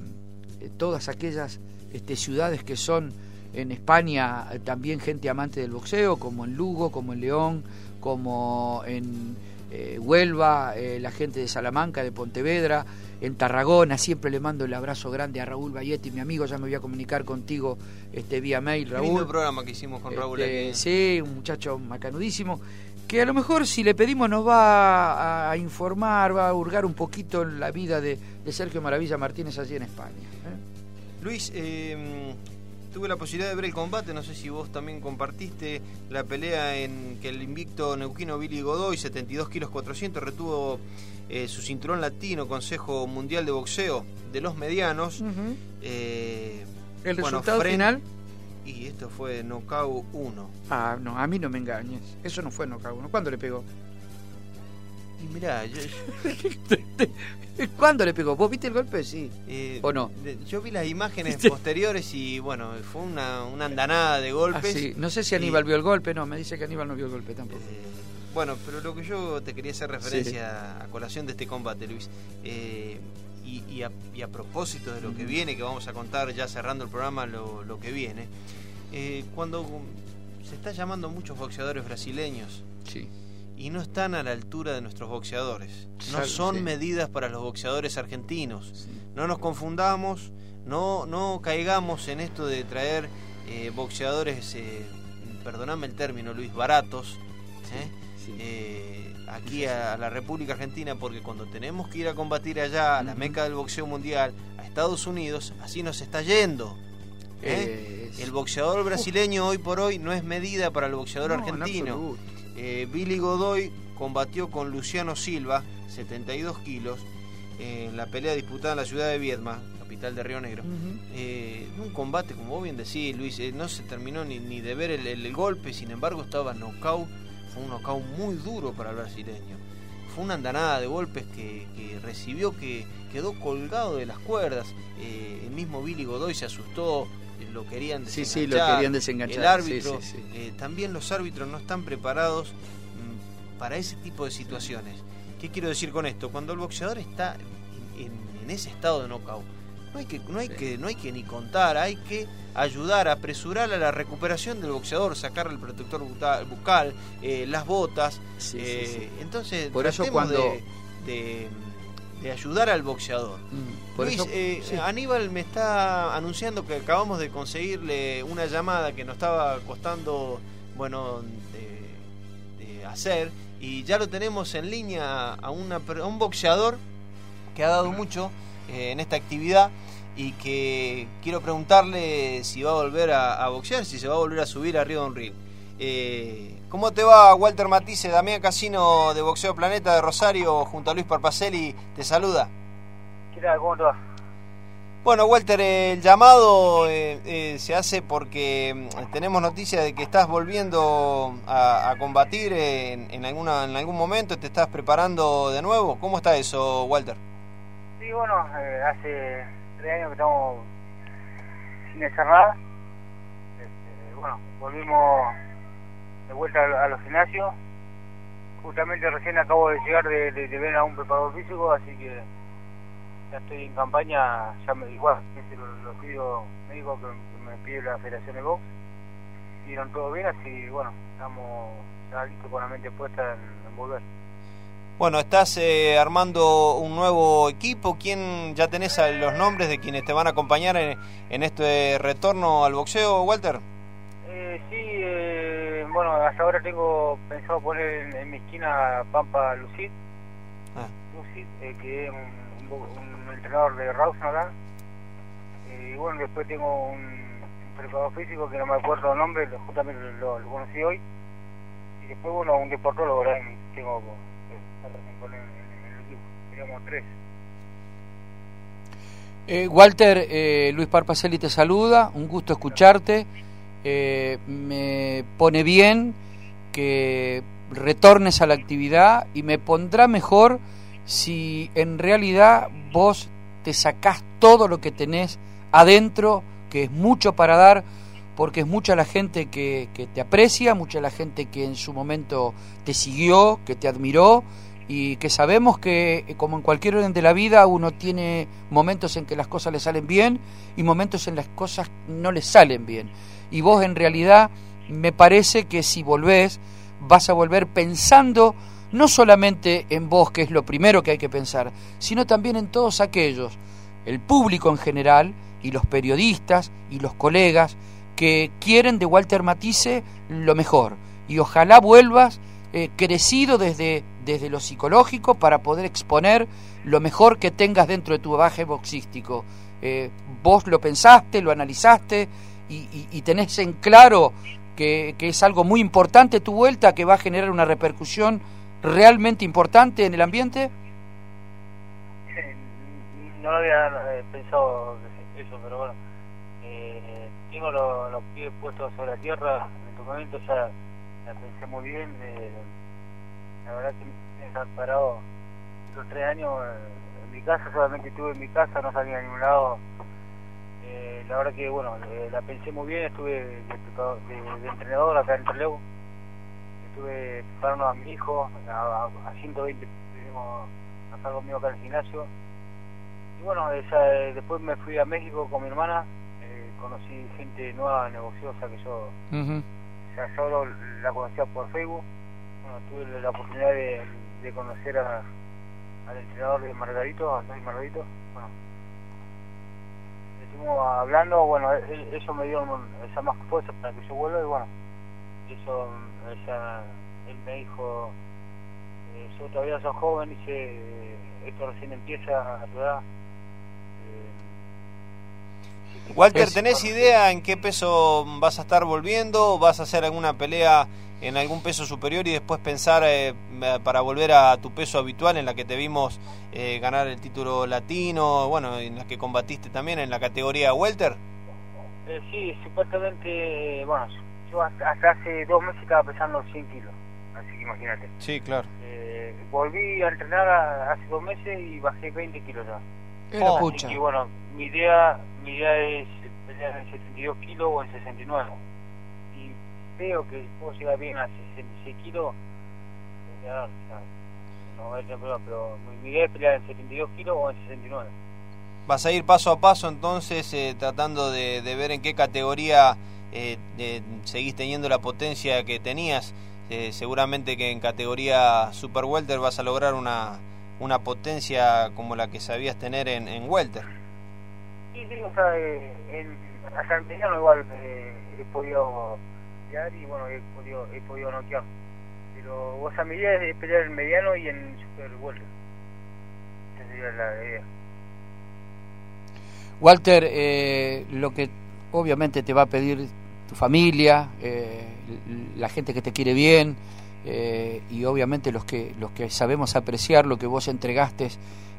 eh, todas aquellas este, ciudades que son en España eh, también gente amante del boxeo, como en Lugo, como en León, como en eh, Huelva, eh, la gente de Salamanca, de Pontevedra, en Tarragona, siempre le mando el abrazo grande a Raúl Valletti, mi amigo, ya me voy a comunicar contigo este vía mail, Raúl. Lindo programa que hicimos con Raúl Este, aquí. Sí, un muchacho macanudísimo, que a lo mejor si le pedimos nos va a informar, va a hurgar un poquito en la vida de, de Sergio Maravilla Martínez allí en España. ¿eh? Luis, eh, tuve la posibilidad de ver el combate, no sé si vos también compartiste la pelea en que el invicto neuquino Billy Godoy, 72 kilos 400, retuvo eh, su cinturón latino, Consejo Mundial de Boxeo de los Medianos. Eh, ¿El bueno, resultado frente- final? Y esto fue knockout 1. Ah, no, a mí no me engañes. Eso no fue knockout. ¿no? ¿Cuándo le pegó? Y mirá, yo, ¿Cuándo le pegó? ¿Vos viste el golpe? Sí. eh, ¿O no? yo vi las imágenes posteriores y bueno, fue una, una andanada de Ah, golpes. sí. No sé si Y- Aníbal vio el golpe. No, me dice que Aníbal no vio el golpe tampoco. Eh, bueno, pero lo que yo te quería hacer referencia a colación de este combate, Luis, eh, y, y a, y a propósito de lo que viene, que vamos a contar ya cerrando el programa lo, lo que viene, eh, cuando se está llamando muchos boxeadores brasileños Sí. Y no están a la altura de nuestros boxeadores, no son sí. medidas para los boxeadores argentinos. sí. No nos confundamos, no, no caigamos en esto de traer eh, boxeadores, eh, perdoname el término, Luis, baratos, ¿eh? sí. eh, aquí a, a la República Argentina, porque cuando tenemos que ir a combatir allá, a la meca del boxeo mundial, a Estados Unidos, así nos está yendo. ¿eh? El boxeador brasileño hoy por hoy no es medida para el boxeador no, en argentino. Eh, Billy Godoy combatió con Luciano Silva, 72 kilos, eh, en la pelea disputada en la ciudad de Viedma, capital de Río Negro. Eh, un combate, como vos bien decís, Luis, eh, no se terminó ni, ni de ver el, golpe, sin embargo estaba knockout, fue un knockout muy duro para el brasileño. Fue una andanada de golpes que, que recibió que quedó colgado de las cuerdas. El mismo Billy Godoy se asustó, lo querían Sí, desenganchar. sí, lo querían desenganchar. El árbitro, Sí, sí, sí. eh, también los árbitros no están preparados mm, para ese tipo de situaciones. ¿Qué quiero decir con esto? Cuando el boxeador está en, ese estado de knockout, no hay que, no hay Sí. que, no hay que ni contar, hay que ayudar, apresurar a la recuperación del boxeador, sacarle el protector bucal, eh, las botas. Sí, sí, eh, sí. Entonces, Por eso cuando- de, de- de ayudar al boxeador. Mm, Luis, eso, eh, sí. Aníbal me está anunciando que acabamos de conseguirle una llamada que nos estaba costando, bueno, de, de hacer y ya lo tenemos en línea a, una, per- a un boxeador que ha dado mucho eh, en esta actividad y que quiero preguntarle si va a volver a, a boxear, si se va a volver a subir arriba de un ring. Eh, ¿Cómo te va Walter Matisse, Damián Casino de Boxeo Planeta de Rosario junto a Luis Parpacelli? Te saluda. ¿Qué tal? ¿Cómo te va? Bueno, Walter, el llamado eh, eh, se hace porque mm, tenemos noticia de que estás volviendo a, a combatir en, en alguna, en algún momento, te estás preparando de nuevo. ¿Cómo está eso, Walter? Sí, bueno, eh, hace tres años que estamos sin hacer nada. Este, bueno, volvimos de vuelta a, a los gimnasios. Justamente recién acabo de llegar de, de- de ver a un preparador físico, así que ya estoy en campaña, ya me igual, hice los, los estudios médicos que, que me pide la Federación de Box. Dieron todo bien, así bueno, estamos ya listos con la mente puesta en, en volver. Bueno, estás eh, armando un nuevo equipo. ¿Quién ya tenés a los nombres de quienes te van a acompañar en, en este retorno al boxeo, Walter? Eh, sí, eh, bueno, hasta ahora tengo pensado poner en, en mi esquina a Pampa Lucid, Ah. Lucid eh, que es un, un un entrenador de Rawson acá. Y bueno, después tengo un, preparador físico que no me acuerdo el nombre, justamente lo, conocí hoy. Y después, bueno, un deportólogo también tengo con el, el equipo. Teníamos tres. Eh, Walter, eh, Luis Parpacelli te saluda, un gusto escucharte. Eh, me pone bien que retornes a la actividad y me pondrá mejor si en realidad vos te sacás todo lo que tenés adentro, que es mucho para dar, porque es mucha la gente que, que te aprecia, mucha la gente que en su momento te siguió, que te admiró y que sabemos que eh, como en cualquier orden de la vida uno tiene momentos en que las cosas le salen bien y momentos en las cosas no le salen bien. Y vos en realidad me parece que si volvés vas a volver pensando no solamente en vos, que es lo primero que hay que pensar, sino también en todos aquellos, el público en general y los periodistas y los colegas que quieren de Walter Matisse lo mejor. Y ojalá vuelvas eh, crecido desde, desde lo psicológico para poder exponer lo mejor que tengas dentro de tu baje boxístico. Eh, vos lo pensaste, lo analizaste y, tenés en claro que, es algo muy importante tu vuelta, que va a generar una repercusión realmente importante en el ambiente? No lo había eh, pensado eso, pero bueno, tengo los pies puestos sobre la tierra, en tu momento ya la pensé muy bien. Eh, la verdad que me estar parado esos tres años en mi casa, solamente estuve en mi casa, no salí a ningún lado. Eh, la verdad que, bueno, eh, la pensé muy bien, estuve de, entrenador acá en Trelew. Estuve preparando a mi hijo, a, a 120 tuvimos a estar conmigo acá en el gimnasio. Y bueno, esa, después me fui a México con mi hermana, conocí gente nueva, negociosa que yo sea, solo la conocía por Facebook. Bueno, tuve la oportunidad de, conocer a, al entrenador de Margarito, Antonio Margarito. Bueno, estuvimos hablando, bueno, e, e, eso me dio esa más fuerza para que yo vuelva y bueno, eso, esa, él me dijo, eh, yo todavía soy joven, dice, esto recién empieza a tu edad Walter, ¿tenés idea en qué peso vas a estar volviendo? ¿Vas a hacer alguna pelea en algún peso superior y después pensar eh, para volver a tu peso habitual en la que te vimos eh, ganar el título latino, bueno, en la que combatiste también en la categoría welter? Eh, sí, supuestamente, bueno, yo hasta, hace dos meses estaba pesando 100 kilos, así que imagínate. Sí, claro. volví a entrenar hace dos meses y bajé 20 kilos ya. Oh, y bueno, mi idea, mi idea es pelear en 72 kilos o en 69. Y veo que puedo llegar bien a 66 kilos, no voy a tener problema, pero mi idea es pelear en 72 kilos o en 69. Vas a ir paso a paso entonces eh, tratando de, de, ver en qué categoría eh, seguís teniendo la potencia que tenías. Eh, seguramente que en categoría Super Welter vas a lograr una, una potencia como la que sabías tener en, en Welter. Sí, sí, o sea, eh, en, hasta el mediano igual eh, he podido y bueno, he podido, he podido noquear. Pero, o sea, mi idea es pelear en mediano y en Super. Esa sería la idea. Walter, eh, lo que obviamente te va a pedir tu familia, eh, la gente que te quiere bien, eh, y obviamente los que, los que sabemos apreciar lo que vos entregaste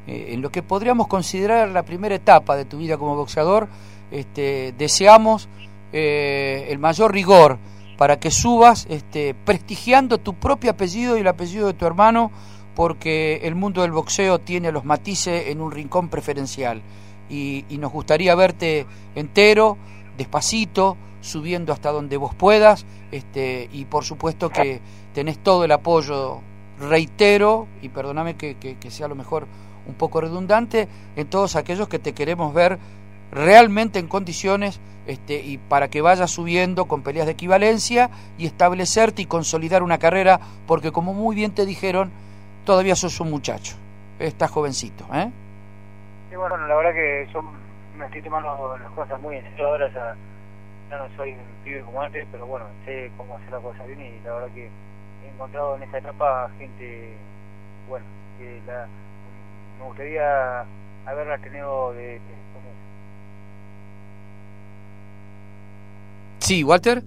eh, en lo que podríamos considerar la primera etapa de tu vida como boxeador, este, deseamos eh, el mayor rigor para que subas este, prestigiando tu propio apellido y el apellido de tu hermano, porque el mundo del boxeo tiene los matices en un rincón preferencial. Y, y nos gustaría verte entero, despacito, subiendo hasta donde vos puedas, este, y por supuesto que tenés todo el apoyo, reitero, y perdóname que, que, sea a lo mejor un poco redundante, en todos aquellos que te queremos ver realmente en condiciones este, y para que vayas subiendo con peleas de equivalencia y establecerte y consolidar una carrera, porque como muy bien te dijeron, todavía sos un muchacho, estás jovencito. ¿eh? Sí, bueno, la verdad que yo me estoy tomando las cosas muy en serio ahora, ya, no soy un pibe como antes, pero bueno, sé cómo hacer las cosas bien y la verdad que encontrado en esta etapa gente, bueno, que la, me gustaría haberla tenido de, Sí, Walter.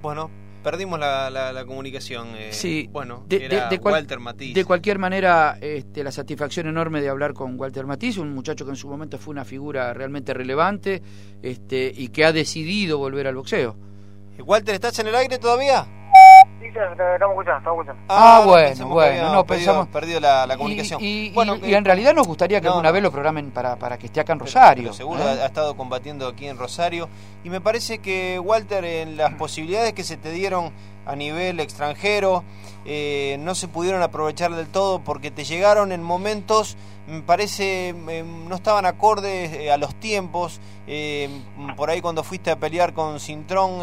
Bueno, perdimos la, la, comunicación. Eh, sí, bueno, de, de, Walter Matiz. De cualquier manera, este, la satisfacción enorme de hablar con Walter Matiz, un muchacho que en su momento fue una figura realmente relevante este, y que ha decidido volver al boxeo. Walter, ¿estás en el aire todavía? Sí, estamos escuchando, estamos escuchando. Ah, ah bueno, bueno, no, pensamos... Perdido la, la comunicación. Y, bueno, y, en realidad nos gustaría que alguna vez lo programen para, para que esté acá en Rosario. seguro ¿eh? ha, estado combatiendo aquí en Rosario. Y me parece que, Walter, en las posibilidades que se te dieron a nivel extranjero, eh, no se pudieron aprovechar del todo porque te llegaron en momentos, me parece, em, no estaban acordes eh, a los tiempos. Eh, por ahí cuando fuiste a pelear con Cintrón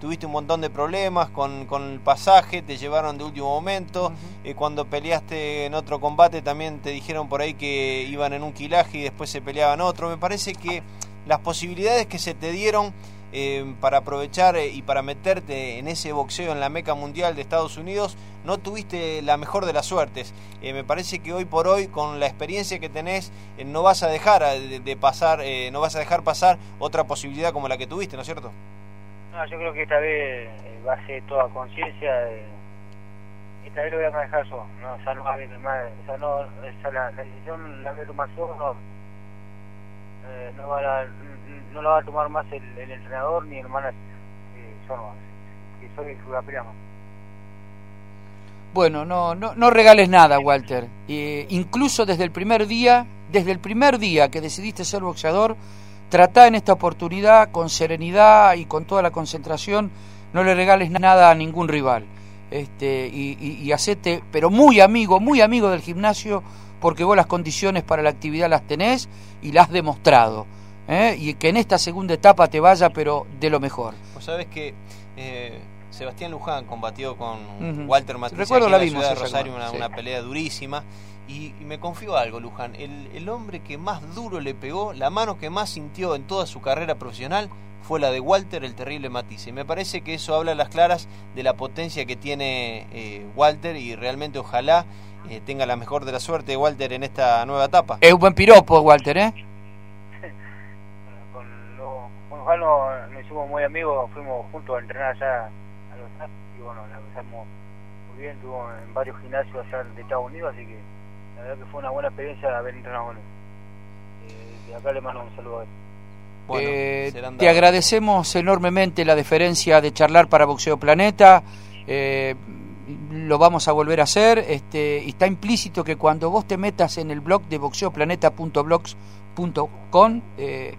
tuviste un montón de problemas con, con, el pasaje, te llevaron de último momento. cuando peleaste en otro combate también te dijeron por ahí que iban en un quilaje y después se peleaban otro. Me parece que las posibilidades que se te dieron eh, para aprovechar eh, y para meterte en ese boxeo en la meca mundial de Estados Unidos, no tuviste la mejor de las suertes. Eh, me parece que hoy por hoy, con la experiencia que tenés, no vas a dejar de, pasar, no vas a dejar pasar otra posibilidad como la que tuviste, ¿no es cierto? No, yo creo que esta vez va a ser toda conciencia. esta vez lo voy a manejar yo, no, sea, no va a no, la, decisión la voy a tomar yo, no, no va a no lo va a tomar más el, entrenador ni el manager. yo no, que soy el Bueno, no, no, no regales nada, Walter. Eh, incluso desde el primer día, desde el primer día que decidiste ser boxeador, trata en esta oportunidad con serenidad y con toda la concentración, no le regales nada a ningún rival. Este, y, y, y hacete, pero muy amigo, muy amigo del gimnasio, porque vos las condiciones para la actividad las tenés y las has demostrado. ¿Eh? y que en esta segunda etapa te vaya, pero de lo mejor. Pues sabes que eh, Sebastián Luján combatió con Walter Matriz Recuerdo la, ciudad de Rosario, una, pelea durísima. Y, me confío algo, Luján. El, el, hombre que más duro le pegó, la mano que más sintió en toda su carrera profesional, fue la de Walter, el terrible Matisse. Y me parece que eso habla a las claras de la potencia que tiene eh, Walter y realmente ojalá tenga la mejor de la suerte Walter en esta nueva etapa. Es un buen piropo, Walter, ¿eh? Juan nos hicimos muy amigos, fuimos juntos a entrenar allá a los y bueno, la pasamos muy bien, estuvo en varios gimnasios allá de Estados Unidos, así que la verdad que fue una buena experiencia haber entrenado con él. Eh, y acá le mando un saludo a él. Eh, te agradecemos enormemente la deferencia de charlar para Boxeo Planeta. Eh, lo vamos a volver a hacer. Este, y está implícito que cuando vos te metas en el blog de boxeoplaneta.blogs.com, eh,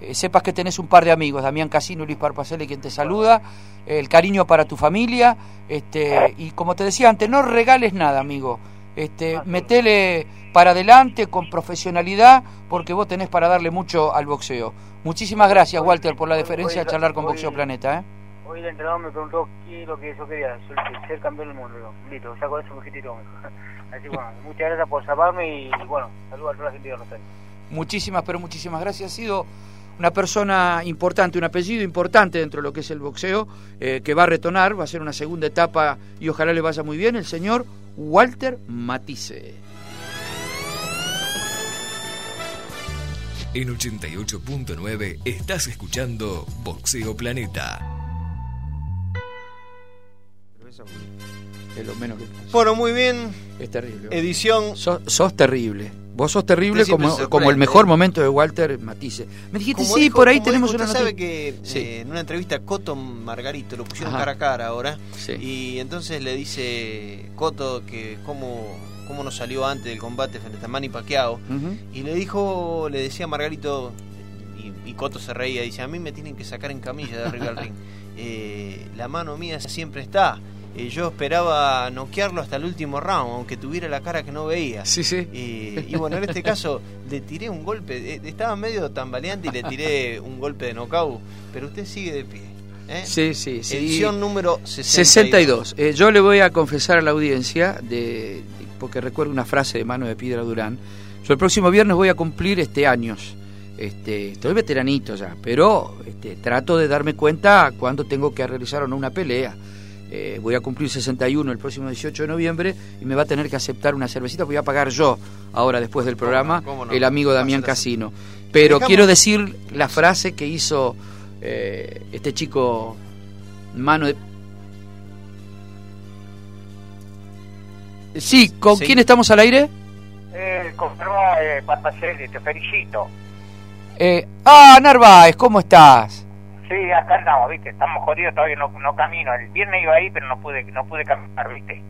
eh, sepas que tenés un par de amigos, Damián Casino y Luis Parpacele, quien te saluda, el cariño para tu familia, este, y como te decía antes, no regales nada, amigo, este, metele para adelante con profesionalidad, porque vos tenés para darle mucho al boxeo. Muchísimas gracias, Walter, por la deferencia de charlar con Boxeo Planeta. ¿eh? Hoy el entrenador me preguntó qué es lo que yo quería, ser campeón del mundo, listo, ya con eso me Así bueno, muchas gracias por salvarme y, bueno, saludos a toda la gente de Rosario. Muchísimas, pero muchísimas gracias. Ha sido una persona importante, un apellido importante dentro de lo que es el boxeo, eh, que va a retornar, va a ser una segunda etapa y ojalá le vaya muy bien, el señor Walter Matisse. En 88.9 estás escuchando Boxeo Planeta. Es lo menos que Bueno, muy bien. Es terrible. Edición. sos terrible. Vos sos terrible como, como el mejor momento de Walter Matisse. Me dijiste, sí, por ahí tenemos una sabe que eh, en una entrevista Coto Margarito lo pusieron cara a cara ahora. Y entonces le dice Coto que cómo, cómo nos salió antes del combate frente a Manny Pacquiao. Y le dijo, le decía a Margarito, y, Coto se reía, dice, a mí me tienen que sacar en camilla de arriba del ring. Eh, la mano mía siempre está yo esperaba noquearlo hasta el último round, aunque tuviera la cara que no veía. Sí, sí. y bueno, en este caso le tiré un golpe, eh, estaba medio tambaleante y le tiré un golpe de knockout, pero usted sigue de pie. ¿eh? Sí, sí, sí. Edición número 62. 62. Eh, yo le voy a confesar a la audiencia, de, porque recuerdo una frase de mano de Piedra Durán. Yo el próximo viernes voy a cumplir este años. Este, estoy veteranito ya, pero este, trato de darme cuenta cuando tengo que realizar o no una pelea. Eh, voy a cumplir 61 el próximo 18 de noviembre y me va a tener que aceptar una cervecita, voy a pagar yo ahora después del programa, ¿Cómo no? el amigo Damián Casino. Pero Dejamos- quiero decir la frase que hizo eh, este chico mano de... Sí, ¿con Sí. quién estamos al aire? Eh, eh, Papaceli, te felicito. Eh, ah, Narváez, ¿cómo estás? Sí, acá andamos, viste, estamos jodidos, todavía no, no camino. El viernes iba ahí, pero no pude, no pude caminar, viste.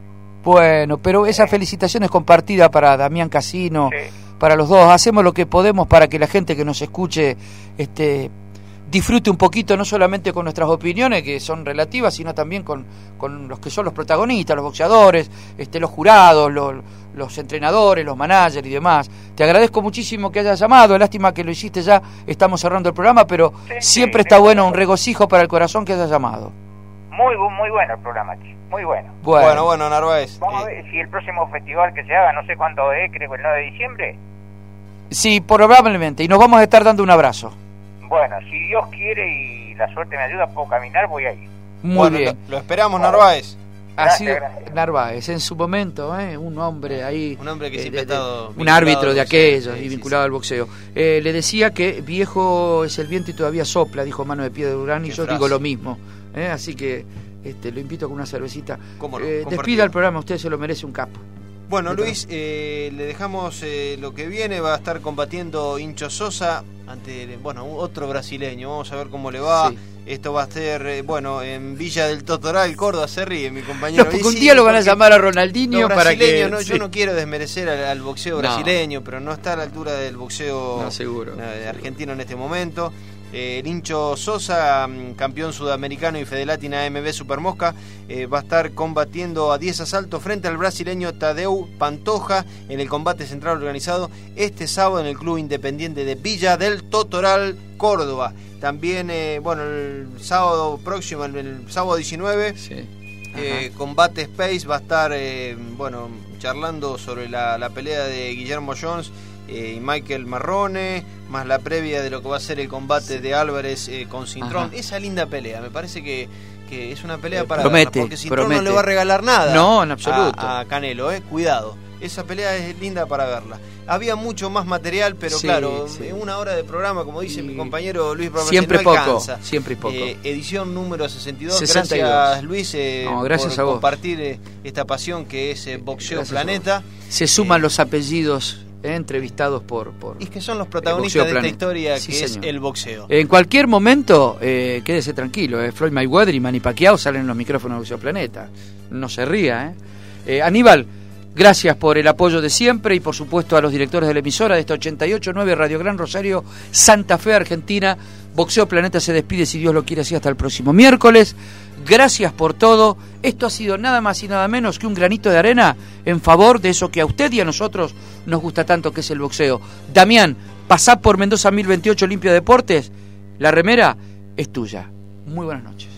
Bueno, pero esa felicitación es compartida para Damián Casino, Sí. para los dos. Hacemos lo que podemos para que la gente que nos escuche este, disfrute un poquito, no solamente con nuestras opiniones, que son relativas, sino también con, con los que son los protagonistas, los boxeadores, este, los jurados, los, los entrenadores, los managers y demás. Te agradezco muchísimo que hayas llamado, lástima que lo hiciste ya, estamos cerrando el programa, pero Sí, siempre sí, está sí. bueno, un regocijo para el corazón que hayas llamado. Muy, muy bueno el programa, muy bueno. Bueno, bueno, Narváez. Vamos a eh, ver si el próximo festival que se haga, no sé cuándo es, creo que el 9 de diciembre. Sí, probablemente, y nos vamos a estar dando un abrazo. Bueno, si Dios quiere y la suerte me ayuda, puedo caminar, voy ahí. Muy bueno, bien. Lo, lo esperamos, Narváez. Así Gracias, gracias. Narváez, en su momento, ¿eh? un hombre ahí. Un hombre que eh, siempre de- ha estado Un árbitro de boxeo, aquellos sí, y vinculado sí. al boxeo. Eh, le decía que viejo es el viento y todavía sopla, dijo Mano de Piedra Durán, y yo frase. digo lo mismo. ¿eh? Así que este, lo invito con una cervecita. Cómo no, Eh, despida el programa, usted se lo merece un capo. Bueno, ¿Qué Luis, eh, le dejamos eh, lo que viene. Va a estar combatiendo Hincho Sosa ante, bueno, otro brasileño. Vamos a ver cómo le va. Sí. Esto va a ser, eh, bueno, en Villa del Totoral, Córdoba. Se ríe mi compañero. No, porque un sí, día lo van a llamar a Ronaldinho para que. no, sí. Yo no quiero desmerecer al, al boxeo brasileño, pero no está a la altura del boxeo seguro, eh, seguro. argentino en este momento. Eh, el hincho Sosa, mm, campeón sudamericano y Fedelatina AMB Supermosca, eh, va a estar combatiendo a 10 asaltos frente al brasileño Tadeu Pantoja en el combate central organizado este sábado en el Club Independiente de Villa del Totoral, Córdoba. También, eh, bueno, el sábado próximo, el, el sábado 19, Sí. eh, Combate Space va a estar, eh, bueno, charlando sobre la, la pelea de Guillermo Jones eh, y Michael Marrone, más la previa de lo que va a ser el combate de Álvarez eh, con Cintrón. Ajá. Esa linda pelea, me parece que, que es una pelea Eh, para promete, verla, porque Cintrón no promete. le va a regalar nada. No, en absoluto. A, a Canelo, eh, cuidado. Esa pelea es linda para verla. Había mucho más material, pero Sí, claro, sí. en una hora de programa, como dice Y mi compañero Luis Bromacel, Siempre no poco, alcanza. siempre poco. Eh, edición número 62. 62. Gracias, Luis, eh, No, gracias por a vos. compartir eh, esta pasión que es Boxeo Gracias Planeta. Se suman los apellidos eh, entrevistados por. por... Y que son los protagonistas de esta historia Sí, que es el boxeo. En cualquier momento, eh, quédese tranquilo, eh, Floyd Mayweather y Manny Pacquiao salen en los micrófonos de Boxeo Planeta. No se ría. Eh, Aníbal, gracias por el apoyo de siempre y por supuesto a los directores de la emisora de esta 88.9 Radio Gran Rosario, Santa Fe, Argentina. Boxeo Planeta se despide, si Dios lo quiere, así hasta el próximo miércoles. Gracias por todo. Esto ha sido nada más y nada menos que un granito de arena en favor de eso que a usted y a nosotros nos gusta tanto, que es el boxeo. Damián, pasá por Mendoza 1028 Limpio Deportes. La remera es tuya. Muy buenas noches.